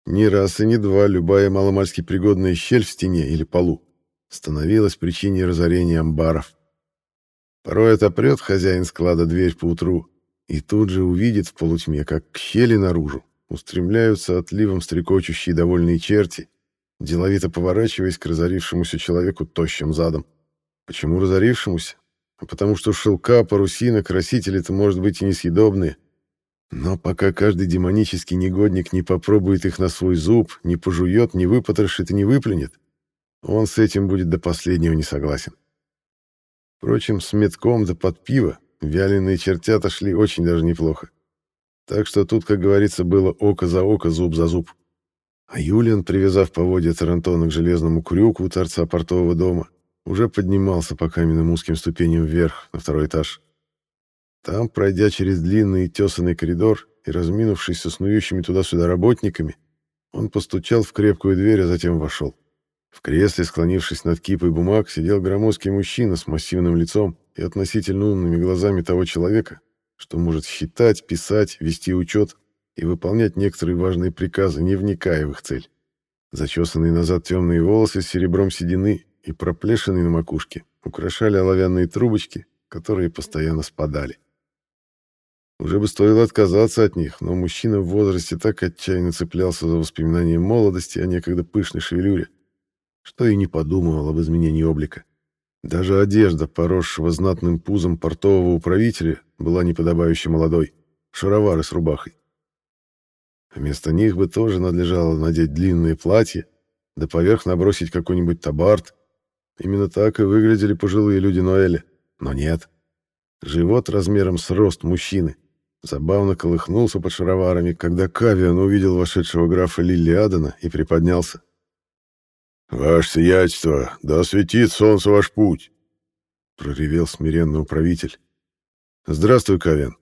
Ни раз и ни два любая маломальски пригодная щель в стене или полу становилась причиной разорения амбаров. Порой отопрет хозяин склада дверь поутру и тут же увидит в полутьме, как к щели наружу устремляются отливом стрекочущие довольные черти, деловито поворачиваясь к разорившемуся человеку тощим задом. Почему разорившемуся? А потому что шелка, парусина, красители-то, может быть, и несъедобные. Но пока каждый демонический негодник не попробует их на свой зуб, не пожует, не выпотрошит и не выплюнет, он с этим будет до последнего не согласен. Впрочем, с метком да под пиво вяленые чертята шли очень даже неплохо. Так что тут, как говорится, было око за око, зуб за зуб. А Юлиан, привязав поводья Тарантона к железному крюку у торца портового дома, уже поднимался по каменным узким ступеням вверх, на второй этаж. Там, пройдя через длинный тесанный коридор и разминувшись со снующими туда-сюда работниками, он постучал в крепкую дверь, а затем вошел. В кресле, склонившись над кипой бумаг, сидел громоздкий мужчина с массивным лицом и относительно умными глазами того человека, что может считать, писать, вести учет и выполнять некоторые важные приказы, не вникая в их цель. Зачесанные назад темные волосы с серебром седины и проплешины на макушке украшали оловянные трубочки, которые постоянно спадали. Уже бы стоило отказаться от них, но мужчина в возрасте так отчаянно цеплялся за воспоминания молодости о некогда пышной шевелюре, что и не подумывал об изменении облика. Даже одежда, поросшего знатным пузом портового управителя, была неподобающе молодой, шаровары с рубахой. Вместо них бы тоже надлежало надеть длинные платья, да поверх набросить какой-нибудь табарт. Именно так и выглядели пожилые люди Ноэля. Но нет. Живот размером с рост мужчины забавно колыхнулся под шароварами, когда Кавиан увидел вошедшего графа Лилли Адена и приподнялся. «Ваше сиятельство, да осветит солнце ваш путь!» — проревел смиренный управитель. «Здравствуй, Кавен».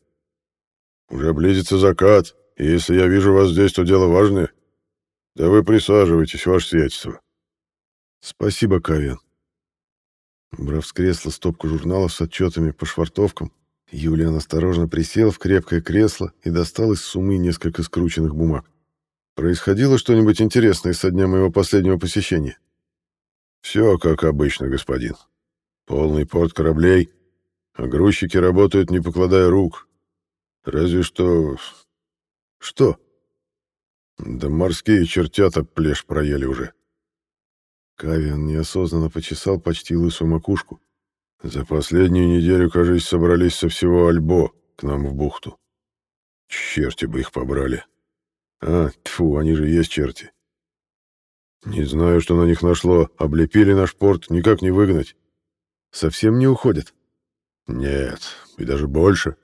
«Уже близится закат, и если я вижу вас здесь, то дело важное. Да вы присаживайтесь, ваше сиятельство». «Спасибо, Кавен». Брав с кресла стопку журналов с отчетами по швартовкам, Юлиан осторожно присел в крепкое кресло и достал из сумы несколько скрученных бумаг. Происходило что-нибудь интересное со дня моего последнего посещения? Все как обычно, господин. Полный порт кораблей, а грузчики работают, не покладая рук. Разве что... Что? Да морские чертята плешь проели уже. Кавиан неосознанно почесал почти лысую макушку. За последнюю неделю, кажется, собрались со всего Альбо к нам в бухту. Черти бы их побрали. А, тьфу, они же есть черти. Не знаю, что на них нашло. Облепили наш порт, никак не выгнать. Совсем не уходят? Нет, и даже больше.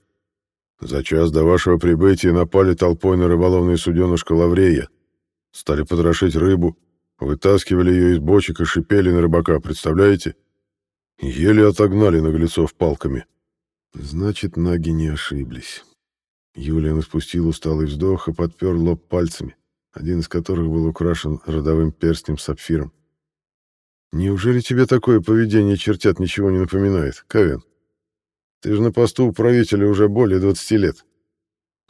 За час до вашего прибытия напали толпой на рыболовное суденышко Лаврея. Стали потрошить рыбу, вытаскивали ее из бочек и шипели на рыбака, представляете? Еле отогнали наглецов палками. Значит, наги не ошиблись. Юлиан испустил усталый вздох и подпер лоб пальцами, один из которых был украшен родовым перстнем сапфиром. «Неужели тебе такое поведение чертят ничего не напоминает, Кавен? Ты же на посту управителя уже более двадцати лет».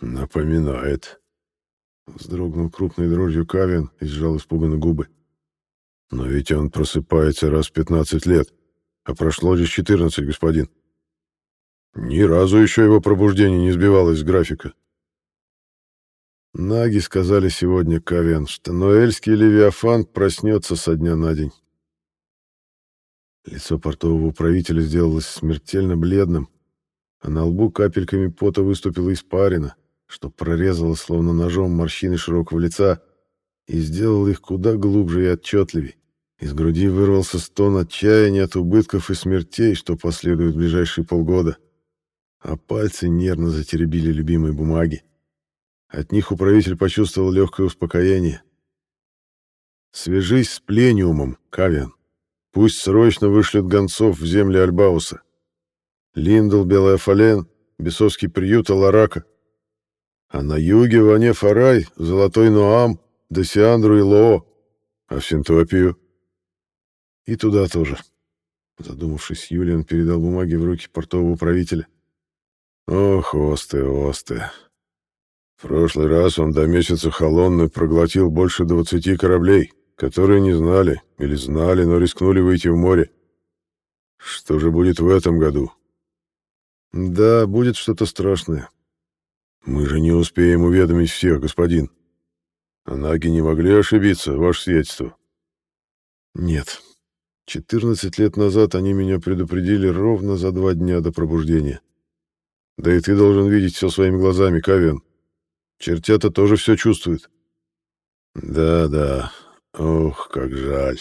«Напоминает», — вздрогнул крупной дрожью Кавен и сжал испуганно губы. «Но ведь он просыпается раз в пятнадцать лет, а прошло лишь четырнадцать, господин». Ни разу еще его пробуждение не сбивалось с графика. Наги сказали сегодня Кавен, что ноэльский левиафан проснется со дня на день. Лицо портового управителя сделалось смертельно бледным, а на лбу капельками пота выступила испарина, что прорезало словно ножом морщины широкого лица и сделало их куда глубже и отчетливей. Из груди вырвался стон отчаяния от убытков и смертей, что последуют в ближайшие полгода, а пальцы нервно затеребили любимые бумаги. От них управитель почувствовал легкое успокоение. «Свяжись с Плениумом, Кавиан. Пусть срочно вышлют гонцов в земли Альбауса. Линдл, Белая Фален, Бесовский приют, Аларака. А на юге Ване Фарай, Золотой Ноам, Десиандру и Лоо. А в Синтопию? И туда тоже. Задумавшись, Юлиан передал бумаги в руки портового управителя. Ох, осты, осты. В прошлый раз он до месяца Холонны проглотил больше двадцати кораблей, которые не знали или знали, но рискнули выйти в море. Что же будет в этом году? Да, будет что-то страшное. Мы же не успеем уведомить всех, господин. А наги не могли ошибиться, ваше сиятельство. Нет. Четырнадцать лет назад они меня предупредили ровно за два дня до пробуждения. Да и ты должен видеть все своими глазами, Кавен. Чертята тоже все чувствуют. Да-да, ох, как жаль.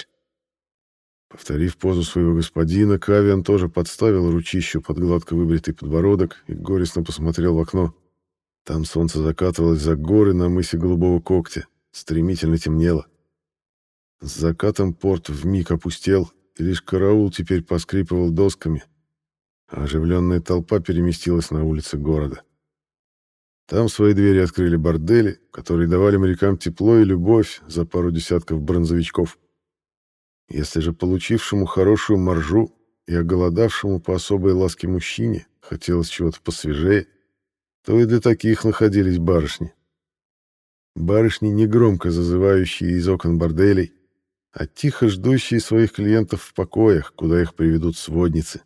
Повторив позу своего господина, Кавиан тоже подставил ручищу под гладко выбритый подбородок и горестно посмотрел в окно. Там солнце закатывалось за горы на мысе Голубого Когтя, стремительно темнело. С закатом порт вмиг опустел, и лишь караул теперь поскрипывал досками, оживленная толпа переместилась на улицы города. Там свои двери открыли бордели, которые давали морякам тепло и любовь за пару десятков бронзовичков. Если же получившему хорошую маржу и оголодавшему по особой ласке мужчине хотелось чего-то посвежее, то и для таких находились барышни. Барышни, негромко зазывающие из окон борделей, а тихо ждущие своих клиентов в покоях, куда их приведут сводницы.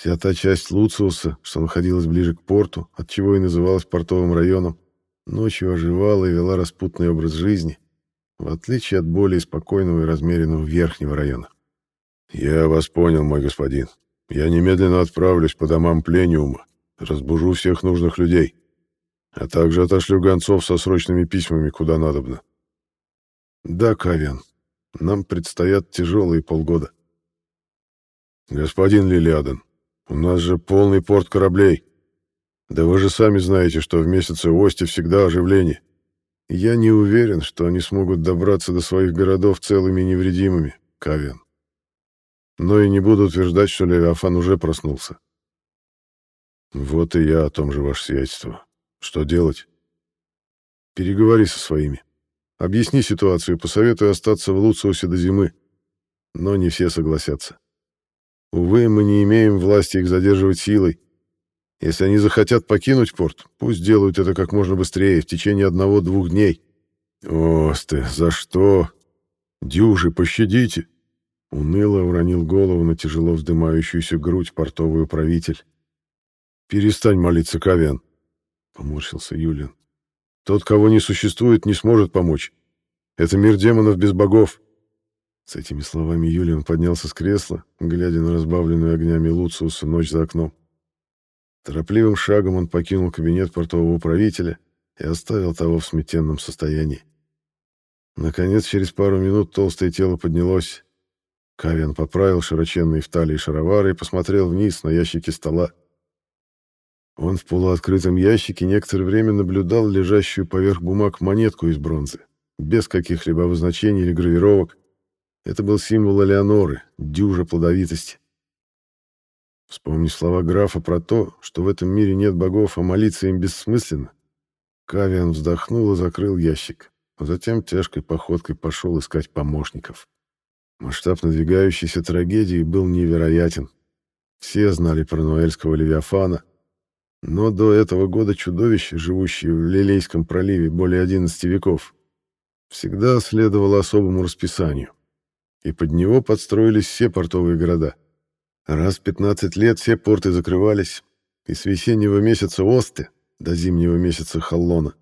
Вся та часть Луциуса, что находилась ближе к порту, отчего и называлась портовым районом, ночью оживала и вела распутный образ жизни, в отличие от более спокойного и размеренного верхнего района. «Я вас понял, мой господин. Я немедленно отправлюсь по домам Плениума, разбужу всех нужных людей, а также отошлю гонцов со срочными письмами куда надобно». «Да, Кавиан, нам предстоят тяжелые полгода». «Господин Лилиаден, у нас же полный порт кораблей. Да вы же сами знаете, что в месяце Ости всегда оживление. Я не уверен, что они смогут добраться до своих городов целыми и невредимыми, Кавиан. Но и не буду утверждать, что Левиафан уже проснулся. Вот и я о том же, ваше сиятельство. Что делать? Переговори со своими. Объясни ситуацию, посоветуй остаться в Луциусе до зимы. Но не все согласятся. Увы, мы не имеем власти их задерживать силой. Если они захотят покинуть порт, пусть делают это как можно быстрее, в течение одного-двух дней. Осты, за что? Дюжи, пощадите! Уныло уронил голову на тяжело вздымающуюся грудь портовый управитель. «Перестань молиться, Кавиан», — поморщился Юлиан. «Тот, кого не существует, не сможет помочь. Это мир демонов без богов. С этими словами Юлиан поднялся с кресла, глядя на разбавленную огнями Луциуса ночь за окном. Торопливым шагом он покинул кабинет портового управителя и оставил того в сметенном состоянии. Наконец, через пару минут толстое тело поднялось. Кавиан поправил широченные в талии шаровары и посмотрел вниз на ящики стола. Он в полуоткрытом ящике некоторое время наблюдал лежащую поверх бумаг монетку из бронзы, без каких-либо обозначений или гравировок, это был символ Элеоноры, дюжа плодовитости. Вспомнив слова графа про то, что в этом мире нет богов, а молиться им бессмысленно, Кавиан вздохнул и закрыл ящик, а затем тяжкой походкой пошел искать помощников. Масштаб надвигающейся трагедии был невероятен. Все знали про Ноэльского Левиафана, но до этого года чудовище, живущее в Лилейском проливе более 11 веков, всегда следовало особому расписанию и под него подстроились все портовые города. Раз в 15 лет все порты закрывались, и с весеннего месяца Осты до зимнего месяца Халлона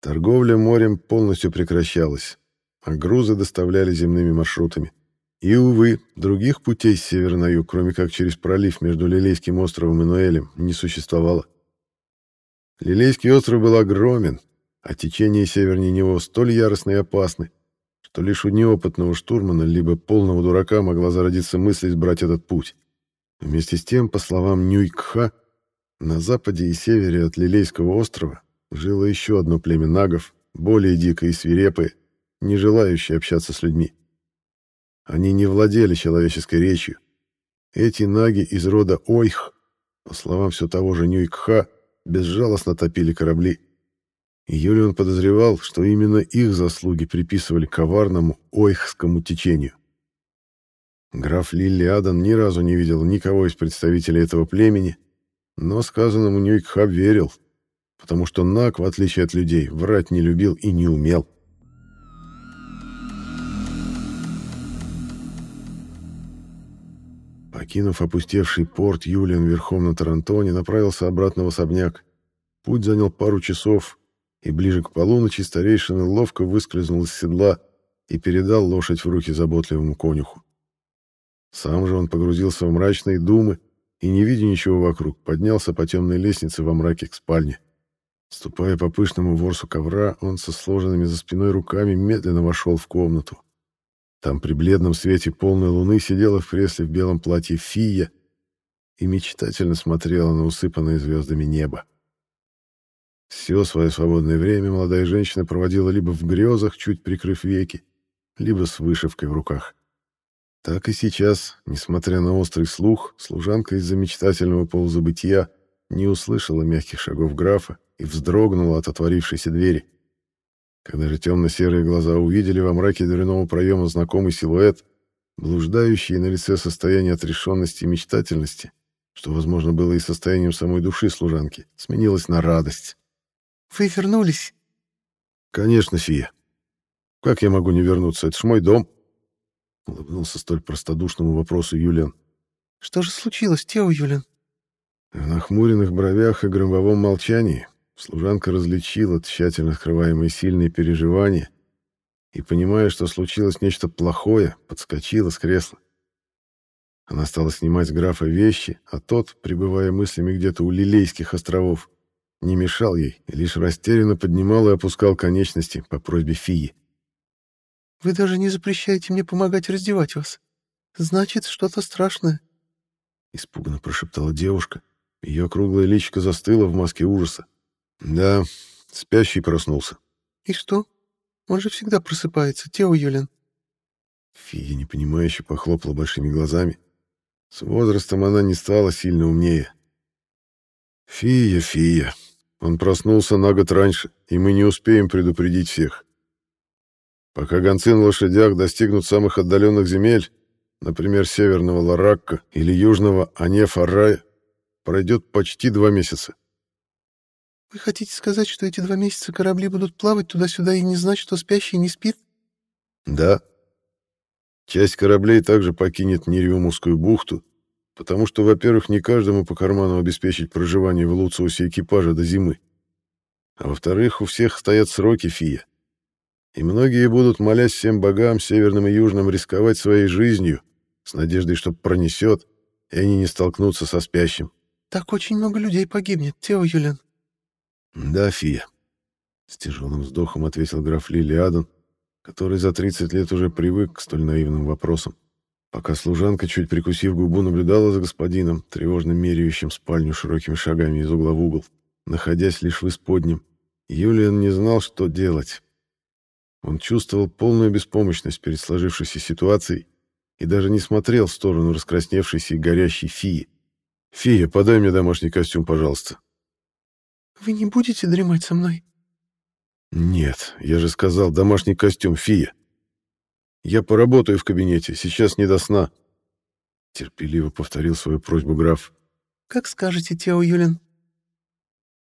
торговля морем полностью прекращалась, а грузы доставляли земными маршрутами. И, увы, других путей с севера на юг, кроме как через пролив между Лилейским островом и Ноэлем, не существовало. Лилейский остров был огромен, а течение севернее него столь яростно и опасны, что лишь у неопытного штурмана либо полного дурака могла зародиться мысль избрать этот путь. Вместе с тем, по словам Нюйкха, на западе и севере от Лилейского острова жило еще одно племя нагов, более дикое и свирепое, не желающее общаться с людьми. Они не владели человеческой речью. Эти наги из рода Ойх, по словам все того же Нюйкха, безжалостно топили корабли. Юлиан подозревал, что именно их заслуги приписывали коварному ойхскому течению. Граф Лилли Адан ни разу не видел никого из представителей этого племени, но сказанному Нюйкха верил, потому что Нак, в отличие от людей, врать не любил и не умел. Покинув опустевший порт, Юлиан верхом на Тарантоне направился обратно в особняк. Путь занял пару часов, и ближе к полуночи старейшина ловко выскользнул из седла и передал лошадь в руки заботливому конюху. Сам же он погрузился в мрачные думы и, не видя ничего вокруг, поднялся по темной лестнице во мраке к спальне. Ступая по пышному ворсу ковра, он со сложенными за спиной руками медленно вошел в комнату. Там при бледном свете полной луны сидела в кресле в белом платье Фия и мечтательно смотрела на усыпанное звездами небо. Все свое свободное время молодая женщина проводила либо в грезах, чуть прикрыв веки, либо с вышивкой в руках. Так и сейчас, несмотря на острый слух, служанка из-за мечтательного полузабытия не услышала мягких шагов графа и вздрогнула от отворившейся двери. Когда же темно-серые глаза увидели во мраке дверного проема знакомый силуэт, блуждающий на лице состояние отрешенности и мечтательности, что, возможно, было и состоянием самой души служанки, сменилось на радость. «Вы вернулись?» «Конечно, Фия. Как я могу не вернуться? Это ж мой дом!» Улыбнулся столь простодушному вопросу Юлиан. «Что же случилось, Тео Юлиан?» В нахмуренных бровях и громовом молчании Служанка различила тщательно скрываемые сильные переживания и, понимая, что случилось нечто плохое, подскочила с кресла. Она стала снимать с графа вещи, а тот, пребывая мыслями где-то у Лилейских островов, не мешал ей лишь растерянно поднимал и опускал конечности по просьбе Фии. «Вы даже не запрещаете мне помогать раздевать вас. Значит, что-то страшное», — испуганно прошептала девушка. Ее круглое личико застыло в маске ужаса. Да, спящий проснулся. И что? Он же всегда просыпается, Тео Юлин. Фия непонимающе похлопала большими глазами. С возрастом она не стала сильно умнее. Фия, Фия, он проснулся на год раньше, и мы не успеем предупредить всех. Пока гонцы на лошадях достигнут самых отдаленных земель, например, северного Ларакка или южного Анефарая, пройдет почти два месяца. Вы хотите сказать, что эти два месяца корабли будут плавать туда-сюда и не знать, что спящий не спит? Да. Часть кораблей также покинет Нериумовскую бухту, потому что, во-первых, не каждому по карману обеспечить проживание в Луциусе экипажа до зимы. А во-вторых, у всех стоят сроки фия. И многие будут, молясь всем богам, северным и южным, рисковать своей жизнью, с надеждой, что пронесет, и они не столкнутся со спящим. Так очень много людей погибнет, Тео Юлиан. «Да, Фия», — с тяжелым вздохом ответил граф Лилиадан, который за 30 лет уже привык к столь наивным вопросам. Пока служанка, чуть прикусив губу, наблюдала за господином, тревожно меряющим спальню широкими шагами из угла в угол, находясь лишь в исподнем, Юлиан не знал, что делать. Он чувствовал полную беспомощность перед сложившейся ситуацией и даже не смотрел в сторону раскрасневшейся и горящей Фии. «Фия, подай мне домашний костюм, пожалуйста», вы не будете дремать со мной? Нет, я же сказал, домашний костюм, фия. Я поработаю в кабинете, сейчас не до сна. Терпеливо повторил свою просьбу граф. Как скажете, Тео Юлин.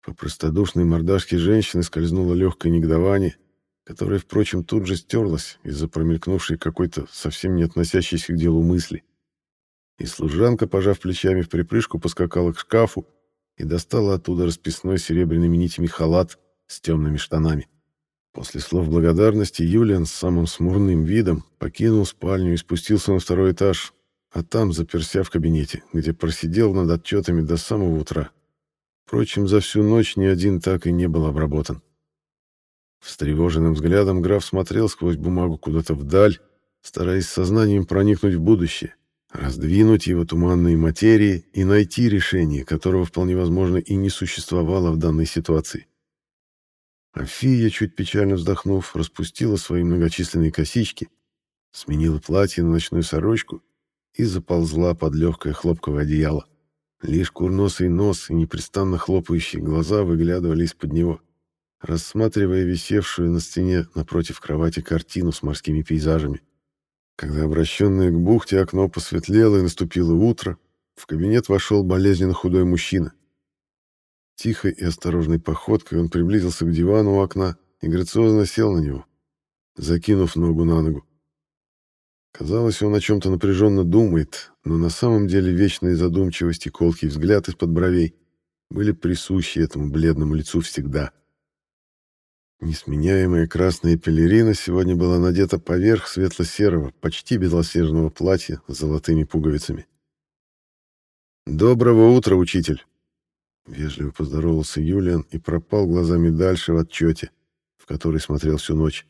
По простодушной мордашке женщины скользнуло легкое негодование, которое, впрочем, тут же стерлось из-за промелькнувшей какой-то совсем не относящейся к делу мысли. И служанка, пожав плечами в припрыжку, поскакала к шкафу, и достала оттуда расписной серебряными нитями халат с темными штанами. После слов благодарности Юлиан с самым смурным видом покинул спальню и спустился на второй этаж, а там заперся в кабинете, где просидел над отчетами до самого утра. Впрочем, за всю ночь ни один так и не был обработан. Встревоженным взглядом граф смотрел сквозь бумагу куда-то вдаль, стараясь сознанием проникнуть в будущее, раздвинуть его туманные материи и найти решение, которого вполне возможно и не существовало в данной ситуации. Афия, чуть печально вздохнув, распустила свои многочисленные косички, сменила платье на ночную сорочку и заползла под легкое хлопковое одеяло. Лишь курносый нос и непрестанно хлопающие глаза выглядывали из-под него, рассматривая висевшую на стене напротив кровати картину с морскими пейзажами. Когда обращенное к бухте окно посветлело и наступило утро, в кабинет вошел болезненно худой мужчина — Тихой и осторожной походкой он приблизился к дивану у окна и грациозно сел на него, закинув ногу на ногу. Казалось, он о чем-то напряженно думает, но на самом деле вечная задумчивость и колкий взгляд из-под бровей были присущи этому бледному лицу всегда. Несменяемая красная пелерина сегодня была надета поверх светло-серого, почти белоснежного платья с золотыми пуговицами. «Доброго утра, учитель!» Вежливо поздоровался Юлиан и пропал глазами дальше в отчете, в который смотрел всю ночь.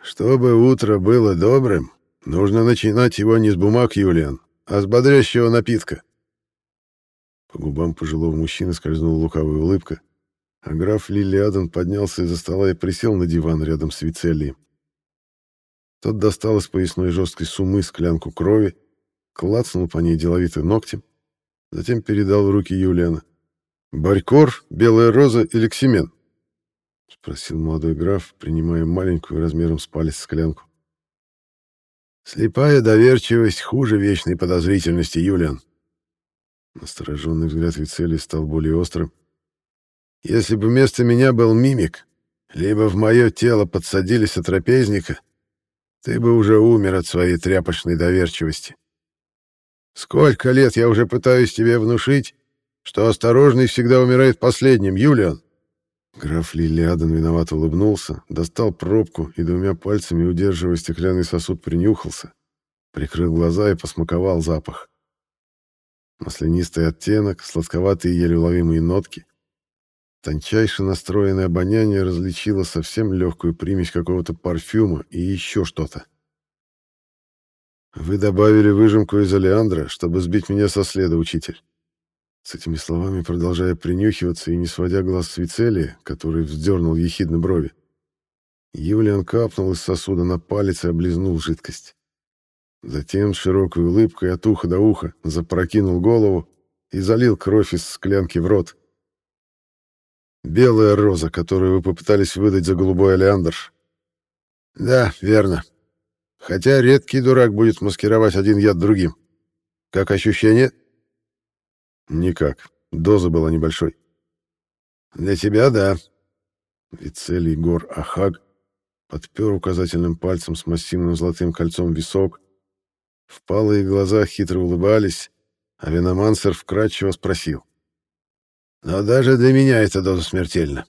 «Чтобы утро было добрым, нужно начинать его не с бумаг, Юлиан, а с бодрящего напитка». По губам пожилого мужчины скользнула лукавая улыбка, а граф Лилиадан поднялся из-за стола и присел на диван рядом с Вицелием. Тот достал из поясной жесткой сумы склянку крови, клацнул по ней деловито ногтем Затем передал в руки Юлиана. «Барькор, Белая Роза или Ксимен?» — спросил молодой граф, принимая маленькую размером с палец склянку. «Слепая доверчивость хуже вечной подозрительности, Юлиан». Настороженный взгляд Вицели стал более острым. «Если бы вместо меня был мимик, либо в мое тело подсадили сотрапезника, ты бы уже умер от своей тряпочной доверчивости. Сколько лет я уже пытаюсь тебе внушить, что осторожный всегда умирает последним, Юлиан?» Граф Лилиадан виновато улыбнулся, достал пробку и двумя пальцами, удерживая стеклянный сосуд, принюхался, прикрыл глаза и посмаковал запах. Маслянистый оттенок, сладковатые еле уловимые нотки. Тончайше настроенное обоняние различило совсем легкую примесь какого-то парфюма и еще что-то. Вы добавили выжимку из олеандра, чтобы сбить меня со следа, учитель. С этими словами, продолжая принюхиваться и не сводя глаз с Вицелия, который вздернул ехидно брови, Юлиан капнул из сосуда на палец и облизнул жидкость. Затем широкой улыбкой от уха до уха запрокинул голову и залил кровь из склянки в рот. «Белая роза, которую вы попытались выдать за голубой олеандр». «Да, верно», Хотя редкий дурак будет маскировать один яд другим. Как ощущение? Никак. Доза была небольшой. Для тебя — да. Вицелий Гор Ахаг подпер указательным пальцем с массивным золотым кольцом висок. Впалые глаза хитро улыбались, а Виномансер вкратчиво спросил. «Но даже для меня эта доза смертельна.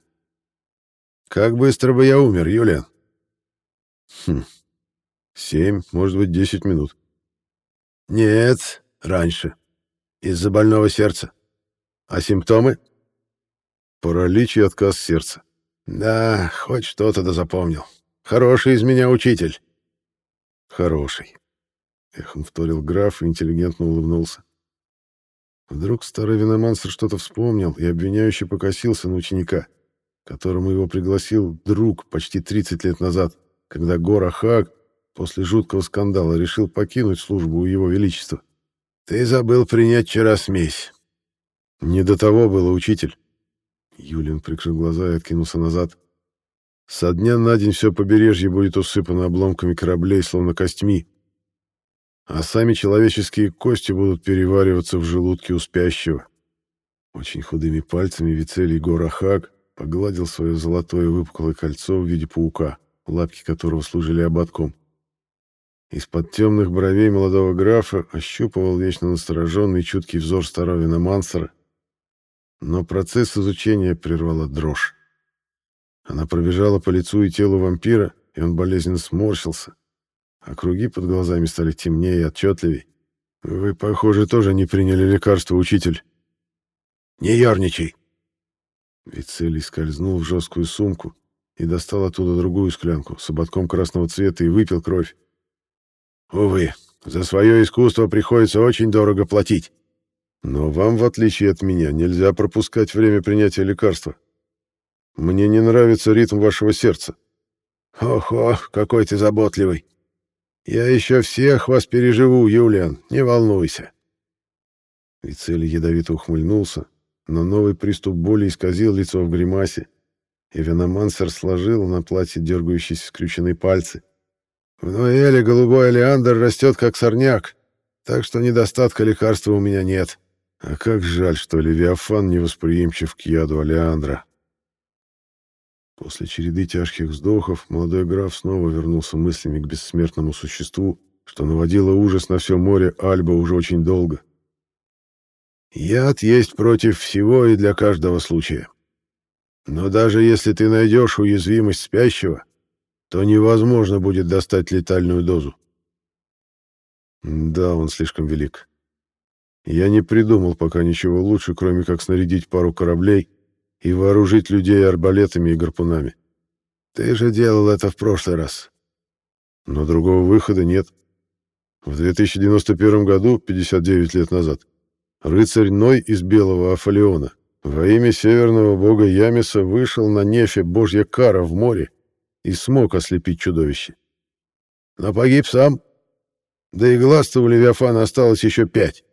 Как быстро бы я умер, Юлиан?» «Хм, Семь, может быть, десять минут. Нет, раньше. Из-за больного сердца. А симптомы? Паралич и отказ сердца. Да, хоть что-то да запомнил. Хороший из меня учитель. Хороший. Эхом вторил граф и интеллигентно улыбнулся. Вдруг старый виномансер что-то вспомнил и обвиняюще покосился на ученика, которому его пригласил друг почти 30 лет назад, когда Гора Хаг после жуткого скандала решил покинуть службу у его величества. «Ты забыл принять вчера смесь». «Не до того было, учитель». Юлин прикрыл глаза и откинулся назад. «Со дня на день все побережье будет усыпано обломками кораблей, словно костьми, а сами человеческие кости будут перевариваться в желудке у спящего». Очень худыми пальцами Вицелий Горахак погладил свое золотое выпуклое кольцо в виде паука, лапки которого служили ободком. Из-под темных бровей молодого графа ощупывал вечно настороженный чуткий взор старого Мансера, но процесс изучения прервала дрожь. Она пробежала по лицу и телу вампира, и он болезненно сморщился, а круги под глазами стали темнее и отчетливей. «Вы, похоже, тоже не приняли лекарство, учитель». «Не ерничай!» Вицелий скользнул в жесткую сумку и достал оттуда другую склянку с ободком красного цвета и выпил кровь. «Увы, за свое искусство приходится очень дорого платить». «Но вам, в отличие от меня, нельзя пропускать время принятия лекарства. Мне не нравится ритм вашего сердца». «Охо, какой ты заботливый. Я еще всех вас переживу, Юлиан, не волнуйся». Вицелий ядовито ухмыльнулся, но новый приступ боли исказил лицо в гримасе, и Веномансер сложил на платье дергающиеся скрюченные пальцы. «В Ноэле голубой олеандр растет, как сорняк, так что недостатка лекарства у меня нет. А как жаль, что Левиафан невосприимчив к яду олеандра». После череды тяжких вздохов молодой граф снова вернулся мыслями к бессмертному существу, что наводило ужас на все море Альба уже очень долго. «Яд есть против всего и для каждого случая. Но даже если ты найдешь уязвимость спящего, то невозможно будет достать летальную дозу». «Да, он слишком велик. Я не придумал пока ничего лучше, кроме как снарядить пару кораблей» и вооружить людей арбалетами и гарпунами. Ты же делал это в прошлый раз. Но другого выхода нет. В 2091 году, 59 лет назад, рыцарь Ной из Белого Афалиона во имя северного бога Ямиса вышел на нефе божья кара в море и смог ослепить чудовище. Но погиб сам. Да и глаз-то у Левиафана осталось еще пять.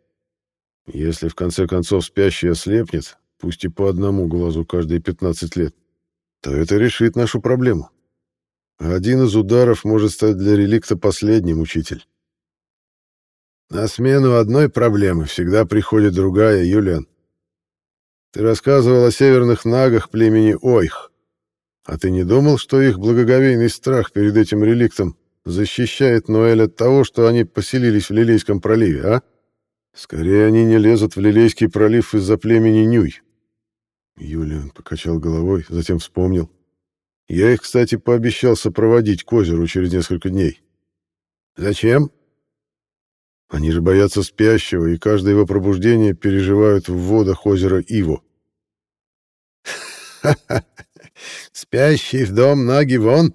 Если в конце концов спящий ослепнет, пусть и по одному глазу каждые 15 лет, то это решит нашу проблему. Один из ударов может стать для реликта последним, учитель. На смену одной проблемы всегда приходит другая, Юлиан. Ты рассказывал о северных нагах племени Ойх. А ты не думал, что их благоговейный страх перед этим реликтом защищает Ноэль от того, что они поселились в Лилейском проливе, а? Скорее, они не лезут в Лилейский пролив из-за племени Нюй. Юлиан покачал головой, затем вспомнил. Я их, кстати, пообещал сопроводить к озеру через несколько дней. Зачем? Они же боятся спящего, и каждое его пробуждение переживают в водах озера Иво. «Ха-ха! Спящий в дом наги вон!»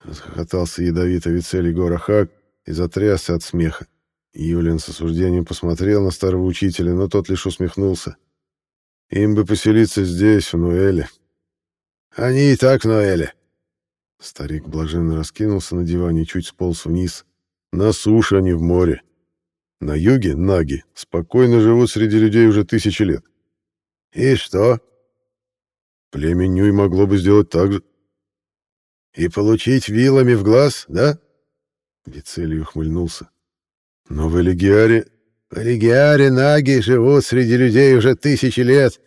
Расхохотался ядовито Вицелий Горахак и затрясся от смеха. Юлиан с осуждением посмотрел на старого учителя, но тот лишь усмехнулся. Им бы поселиться здесь, в Нуэле. Они и так в Нуэле. Старик блаженно раскинулся на диване чуть сполз вниз. На суше, а не в море. На юге наги спокойно живут среди людей уже тысячи лет. И что? Племя Нюй могло бы сделать так же. И получить вилами в глаз, да? Вицелий ухмыльнулся. Но в Элигиаре в Региаре наги живут среди людей уже тысячи лет.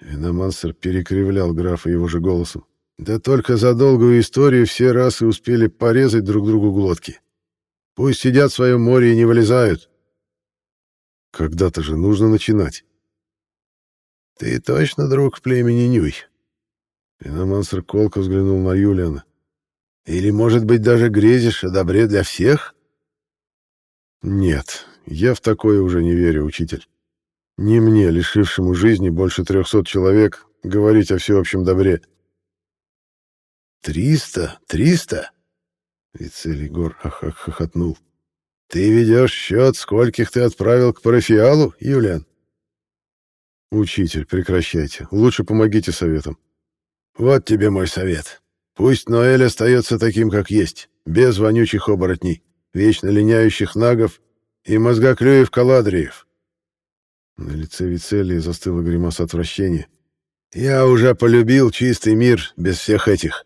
Виномансер перекривлял графа его же голосом. Да только за долгую историю все расы успели порезать друг другу глотки. Пусть сидят в своем море и не вылезают. Когда-то же нужно начинать. Ты точно друг племени Нюй? Виномансер колко взглянул на Юлиана. Или, может быть, даже грезишь о добре для всех? Нет, я в такое уже не верю, учитель. Не мне, лишившему жизни больше трехсот человек, говорить о всеобщем добре. «Триста? Триста?» Вицелий Гор хохотнул. «Ты ведешь счет, скольких ты отправил к парафиалу, Юлиан?» «Учитель, прекращайте. Лучше помогите советом». «Вот тебе мой совет. Пусть Ноэль остается таким, как есть, без вонючих оборотней, вечно линяющих нагов и мозгоклюев-каладриев. На лице Вицелия застыла гримаса отвращения. «Я уже полюбил чистый мир без всех этих».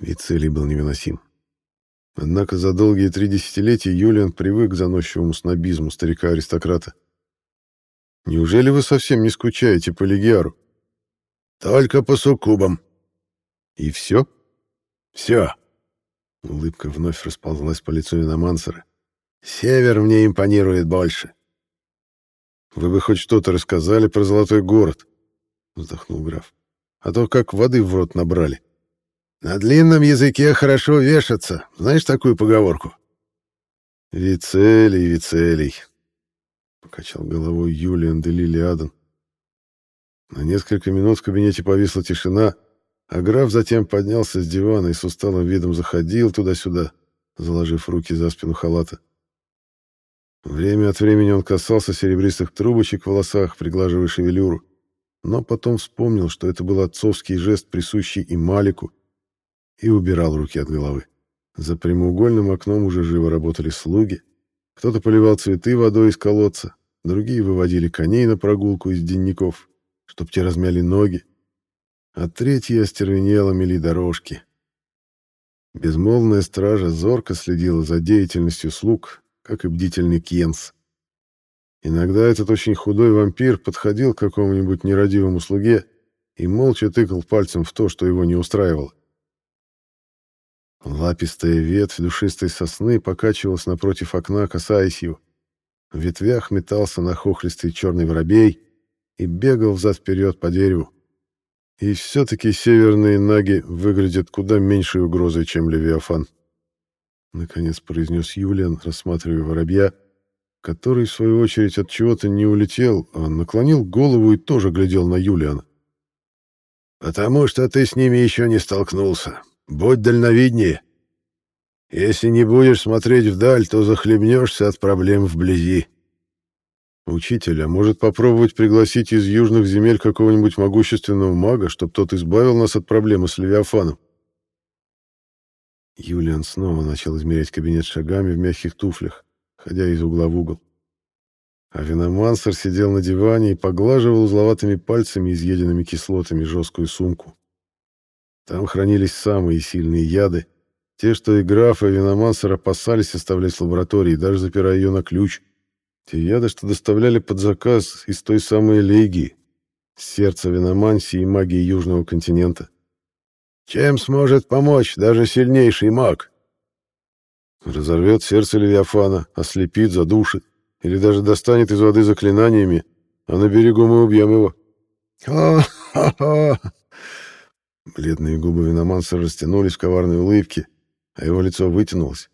Вицелий был невыносим. Однако за долгие три десятилетия Юлиан привык к заносчивому снобизму старика-аристократа. «Неужели вы совсем не скучаете по Легиару?» «Только по суккубам». «И все?» «Все». Улыбка вновь расползлась по лицу Виномансера. Север мне импонирует больше. Вы бы хоть что-то рассказали про Золотой город, вздохнул граф. а то как воды в рот набрали. На длинном языке хорошо вешаться. Знаешь такую поговорку? Вицелий, Вицелий, покачал головой Юлиан де Лилиаден. На несколько минут в кабинете повисла тишина, а граф затем поднялся с дивана и с усталым видом заходил туда-сюда, заложив руки за спину халата. Время от времени он касался серебристых трубочек в волосах, приглаживая шевелюру, но потом вспомнил, что это был отцовский жест, присущий и Малику, и убирал руки от головы. За прямоугольным окном уже живо работали слуги. Кто-то поливал цветы водой из колодца, другие выводили коней на прогулку из денников, чтоб те размяли ноги, а третьи остервенело мели дорожки. Безмолвная стража зорко следила за деятельностью слуг, как и бдительный Кьенс. Иногда этот очень худой вампир подходил к какому-нибудь нерадивому слуге и молча тыкал пальцем в то, что его не устраивало. Лапистая ветвь душистой сосны покачивалась напротив окна, касаясь его. В ветвях метался нахохлистый черный воробей и бегал взад-вперед по дереву. И все-таки северные наги выглядят куда меньшей угрозой, чем Левиафан. Наконец произнес Юлиан, рассматривая воробья, который, в свою очередь, от чего-то не улетел, а наклонил голову и тоже глядел на Юлиана. «Потому что ты с ними еще не столкнулся. Будь дальновиднее. Если не будешь смотреть вдаль, то захлебнешься от проблем вблизи». «Учитель, а может попробовать пригласить из южных земель какого-нибудь могущественного мага, чтобы тот избавил нас от проблемы с Левиафаном?» Юлиан снова начал измерять кабинет шагами в мягких туфлях, ходя из угла в угол. А Виномансер сидел на диване и поглаживал узловатыми пальцами, изъеденными кислотами, жесткую сумку. Там хранились самые сильные яды, те, что и граф, и Виномансер опасались оставлять в лаборатории, даже запирая ее на ключ. Те яды, что доставляли под заказ из той самой Легии, сердца Виномансии и магии Южного континента. Чем сможет помочь даже сильнейший маг? Разорвет сердце Левиафана, ослепит, задушит, или даже достанет из воды заклинаниями, а на берегу мы убьем его. О-хо-хо! Бледные губы Виноманса растянулись в коварной улыбке, а его лицо вытянулось.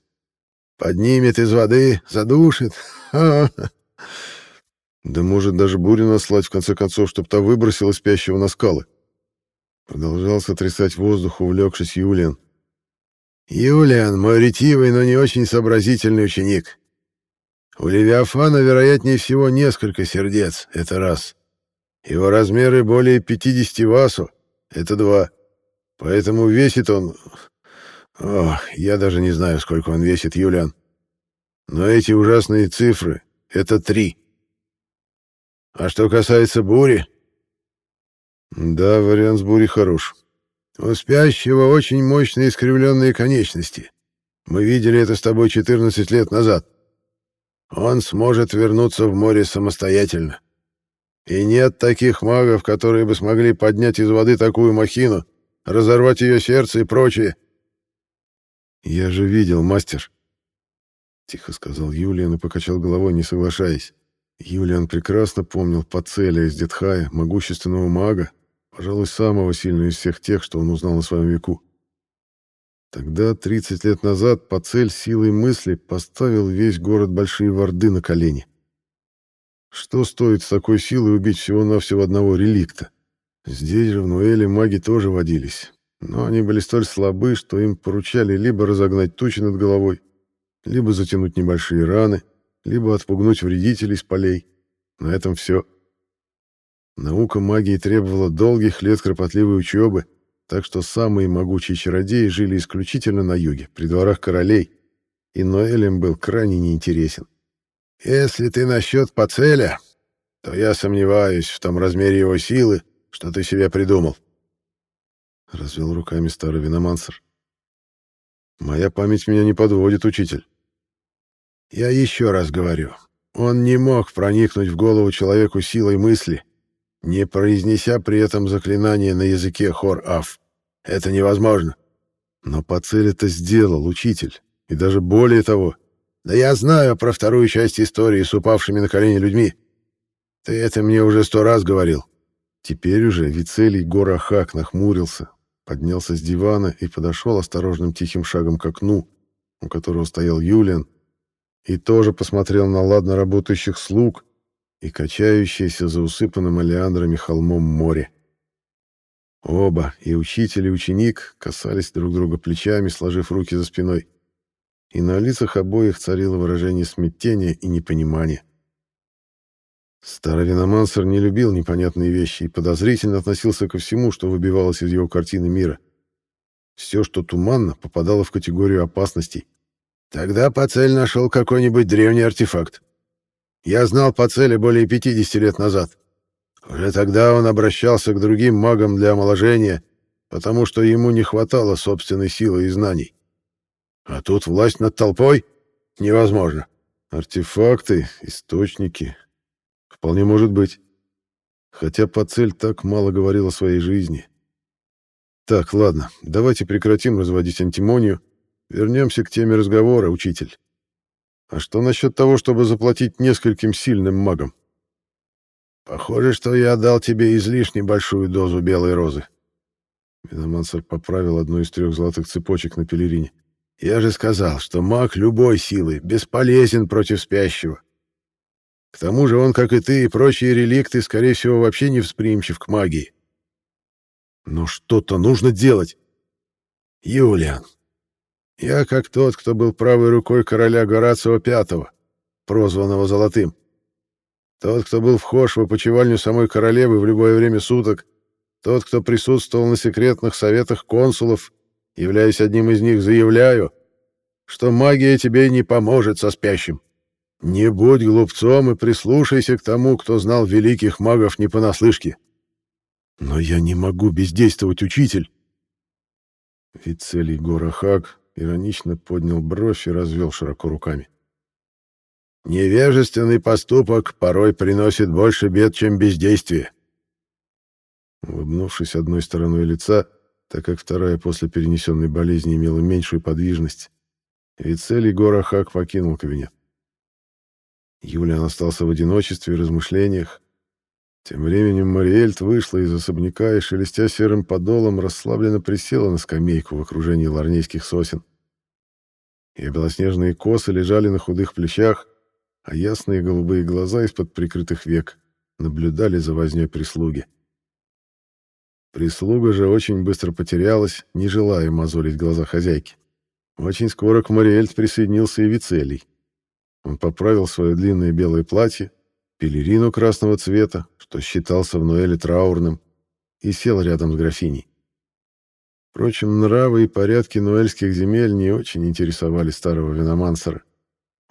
Поднимет из воды, задушит. Да может даже бурю наслать, в конце концов, чтоб та выбросила спящего на скалы. Продолжал сотрясать воздух, увлекшись Юлиан. «Юлиан, мой ретивый, но не очень сообразительный ученик. У Левиафана, вероятнее всего, несколько сердец, это раз. Его размеры более 50 васу, это два. Поэтому весит он... Ох, я даже не знаю, сколько он весит, Юлиан. Но эти ужасные цифры — это три. А что касается бури, да, вариант с бурей хорош. У спящего очень мощные искривленные конечности. Мы видели это с тобой 14 лет назад. Он сможет вернуться в море самостоятельно. И нет таких магов, которые бы смогли поднять из воды такую махину, разорвать ее сердце и прочее. «Я же видел, мастер», — тихо сказал Юлиан и покачал головой, не соглашаясь. Юлиан прекрасно помнил Пацеля из Детхая, могущественного мага, пожалуй, самого сильного из всех тех, что он узнал на своем веку. Тогда, 30 лет назад, Пацель силой мысли поставил весь город Большие Ворды на колени. Что стоит с такой силой убить всего-навсего одного реликта? Здесь же, в Нуэле, маги тоже водились, но они были столь слабы, что им поручали либо разогнать тучи над головой, либо затянуть небольшие раны, либо отпугнуть вредителей с полей. На этом все. Наука магии требовала долгих лет кропотливой учебы, так что самые могучие чародеи жили исключительно на юге, при дворах королей, и Ноэлем был крайне неинтересен. «Если ты насчет Пацеля, то я сомневаюсь в том размере его силы, что ты себе придумал», — развел руками старый виномансер. «Моя память меня не подводит, учитель». «Я еще раз говорю, он не мог проникнуть в голову человеку силой мысли» не произнеся при этом заклинание на языке Хор-Аф. Это невозможно. Но по цели это сделал, учитель. И даже более того. Да я знаю про вторую часть истории с упавшими на колени людьми. Ты это мне уже сто раз говорил. Теперь уже Вицелий Горахак нахмурился, поднялся с дивана и подошел осторожным тихим шагом к окну, у которого стоял Юлиан, и тоже посмотрел на ладно работающих слуг и качающееся за усыпанным олеандрами холмом море. Оба, и учитель, и ученик, касались друг друга плечами, сложив руки за спиной, и на лицах обоих царило выражение смятения и непонимания. Старый виномансер не любил непонятные вещи и подозрительно относился ко всему, что выбивалось из его картины мира. Все, что туманно, попадало в категорию опасностей. Тогда Пацель нашел какой-нибудь древний артефакт. Я знал Пацеля более 50 лет назад. Уже тогда он обращался к другим магам для омоложения, потому что ему не хватало собственной силы и знаний. А тут власть над толпой? Невозможно. Артефакты, источники, Вполне может быть. Хотя Пацель так мало говорил о своей жизни. Так, ладно, давайте прекратим разводить антимонию. Вернемся к теме разговора, учитель. А что насчет того, чтобы заплатить нескольким сильным магам? Похоже, что я дал тебе излишне большую дозу белой розы. Виномансер поправил одну из трех золотых цепочек на пелерине. Я же сказал, что маг любой силы бесполезен против спящего. К тому же он, как и ты и прочие реликты, скорее всего, вообще не восприимчив к магии. Но что-то нужно делать. Юлиан, я как тот, кто был правой рукой короля Горацио V, прозванного Золотым. Тот, кто был вхож в опочивальню самой королевы в любое время суток, тот, кто присутствовал на секретных советах консулов, являясь одним из них, заявляю, что магия тебе не поможет со спящим. Не будь глупцом и прислушайся к тому, кто знал великих магов не понаслышке. Но я не могу бездействовать, учитель. Вицелий Горахак иронично поднял бровь и развел широко руками. Невежественный поступок порой приносит больше бед, чем бездействие. Улыбнувшись одной стороной лица, так как вторая после перенесенной болезни имела меньшую подвижность, Вицелий Горахак покинул кабинет. Юлиан остался в одиночестве и размышлениях. Тем временем Мариэльт вышла из особняка и, шелестя серым подолом, расслабленно присела на скамейку в окружении ларнейских сосен. Ее белоснежные косы лежали на худых плечах, а ясные голубые глаза из-под прикрытых век наблюдали за вознёй прислуги. Прислуга же очень быстро потерялась, не желая мозолить глаза хозяйки. Очень скоро к Мариэльт присоединился и Вицелий. Он поправил свое длинное белое платье, пелерину красного цвета, что считался в Ноэле траурным, и сел рядом с графиней. Впрочем, нравы и порядки ноэльских земель не очень интересовали старого виномансера.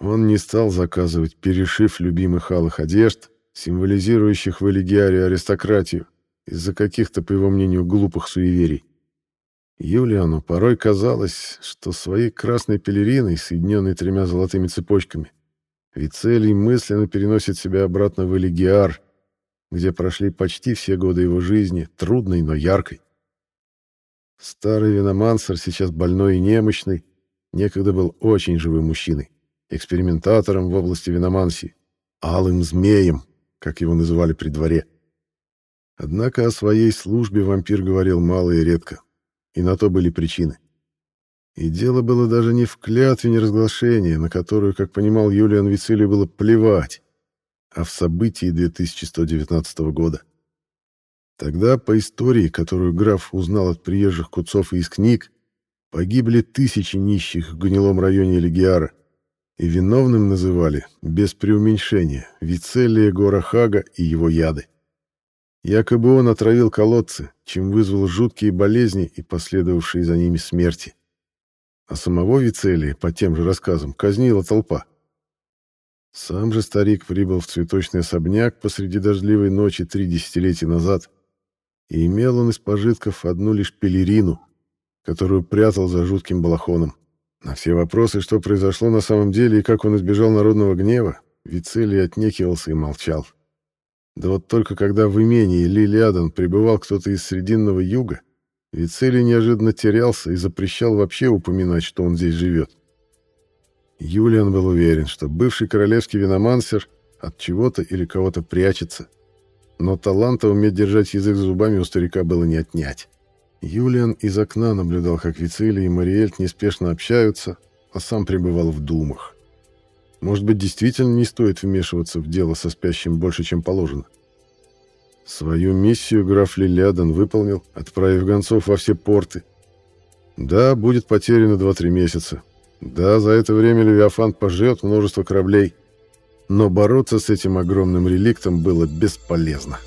Он не стал заказывать перешив любимых алых одежд, символизирующих в Элигиаре аристократию, из-за каких-то, по его мнению, глупых суеверий. Юлиану порой казалось, что своей красной пелериной, соединенной тремя золотыми цепочками, Вицелий мысленно переносит себя обратно в Элигиар, где прошли почти все годы его жизни, трудной, но яркой. Старый виномансер, сейчас больной и немощный, некогда был очень живым мужчиной, экспериментатором в области виномансии, алым змеем, как его называли при дворе. Однако о своей службе вампир говорил мало и редко, и на то были причины. И дело было даже не в клятве неразглашения, на которую, как понимал Юлиан Вицилий, было плевать, а в событии 2119 года. Тогда, по истории, которую граф узнал от приезжих куцов и из книг, погибли тысячи нищих в гнилом районе Легиара, и виновным называли, без преуменьшения, Вицелия Горахага и его яды. Якобы он отравил колодцы, чем вызвал жуткие болезни и последовавшие за ними смерти а самого Вицелия, по тем же рассказам, казнила толпа. Сам же старик прибыл в цветочный особняк посреди дождливой ночи три десятилетия назад, и имел он из пожитков одну лишь пелерину, которую прятал за жутким балахоном. На все вопросы, что произошло на самом деле и как он избежал народного гнева, Вицелий отнекивался и молчал. Да вот только когда в имении Лилиадан пребывал кто-то из Срединного юга, Вицелий неожиданно терялся и запрещал вообще упоминать, что он здесь живет. Юлиан был уверен, что бывший королевский виномансер от чего-то или кого-то прячется. но таланта уметь держать язык за зубами у старика было не отнять. Юлиан из окна наблюдал, как Вицилий и Мариэльт неспешно общаются, а сам пребывал в думах. Может быть, действительно не стоит вмешиваться в дело со спящим больше, чем положено. Свою миссию граф Лиляден выполнил, отправив гонцов во все порты. Да, будет потеряно 2-3 месяца. Да, за это время Левиафан пожрет множество кораблей. Но бороться с этим огромным реликтом было бесполезно.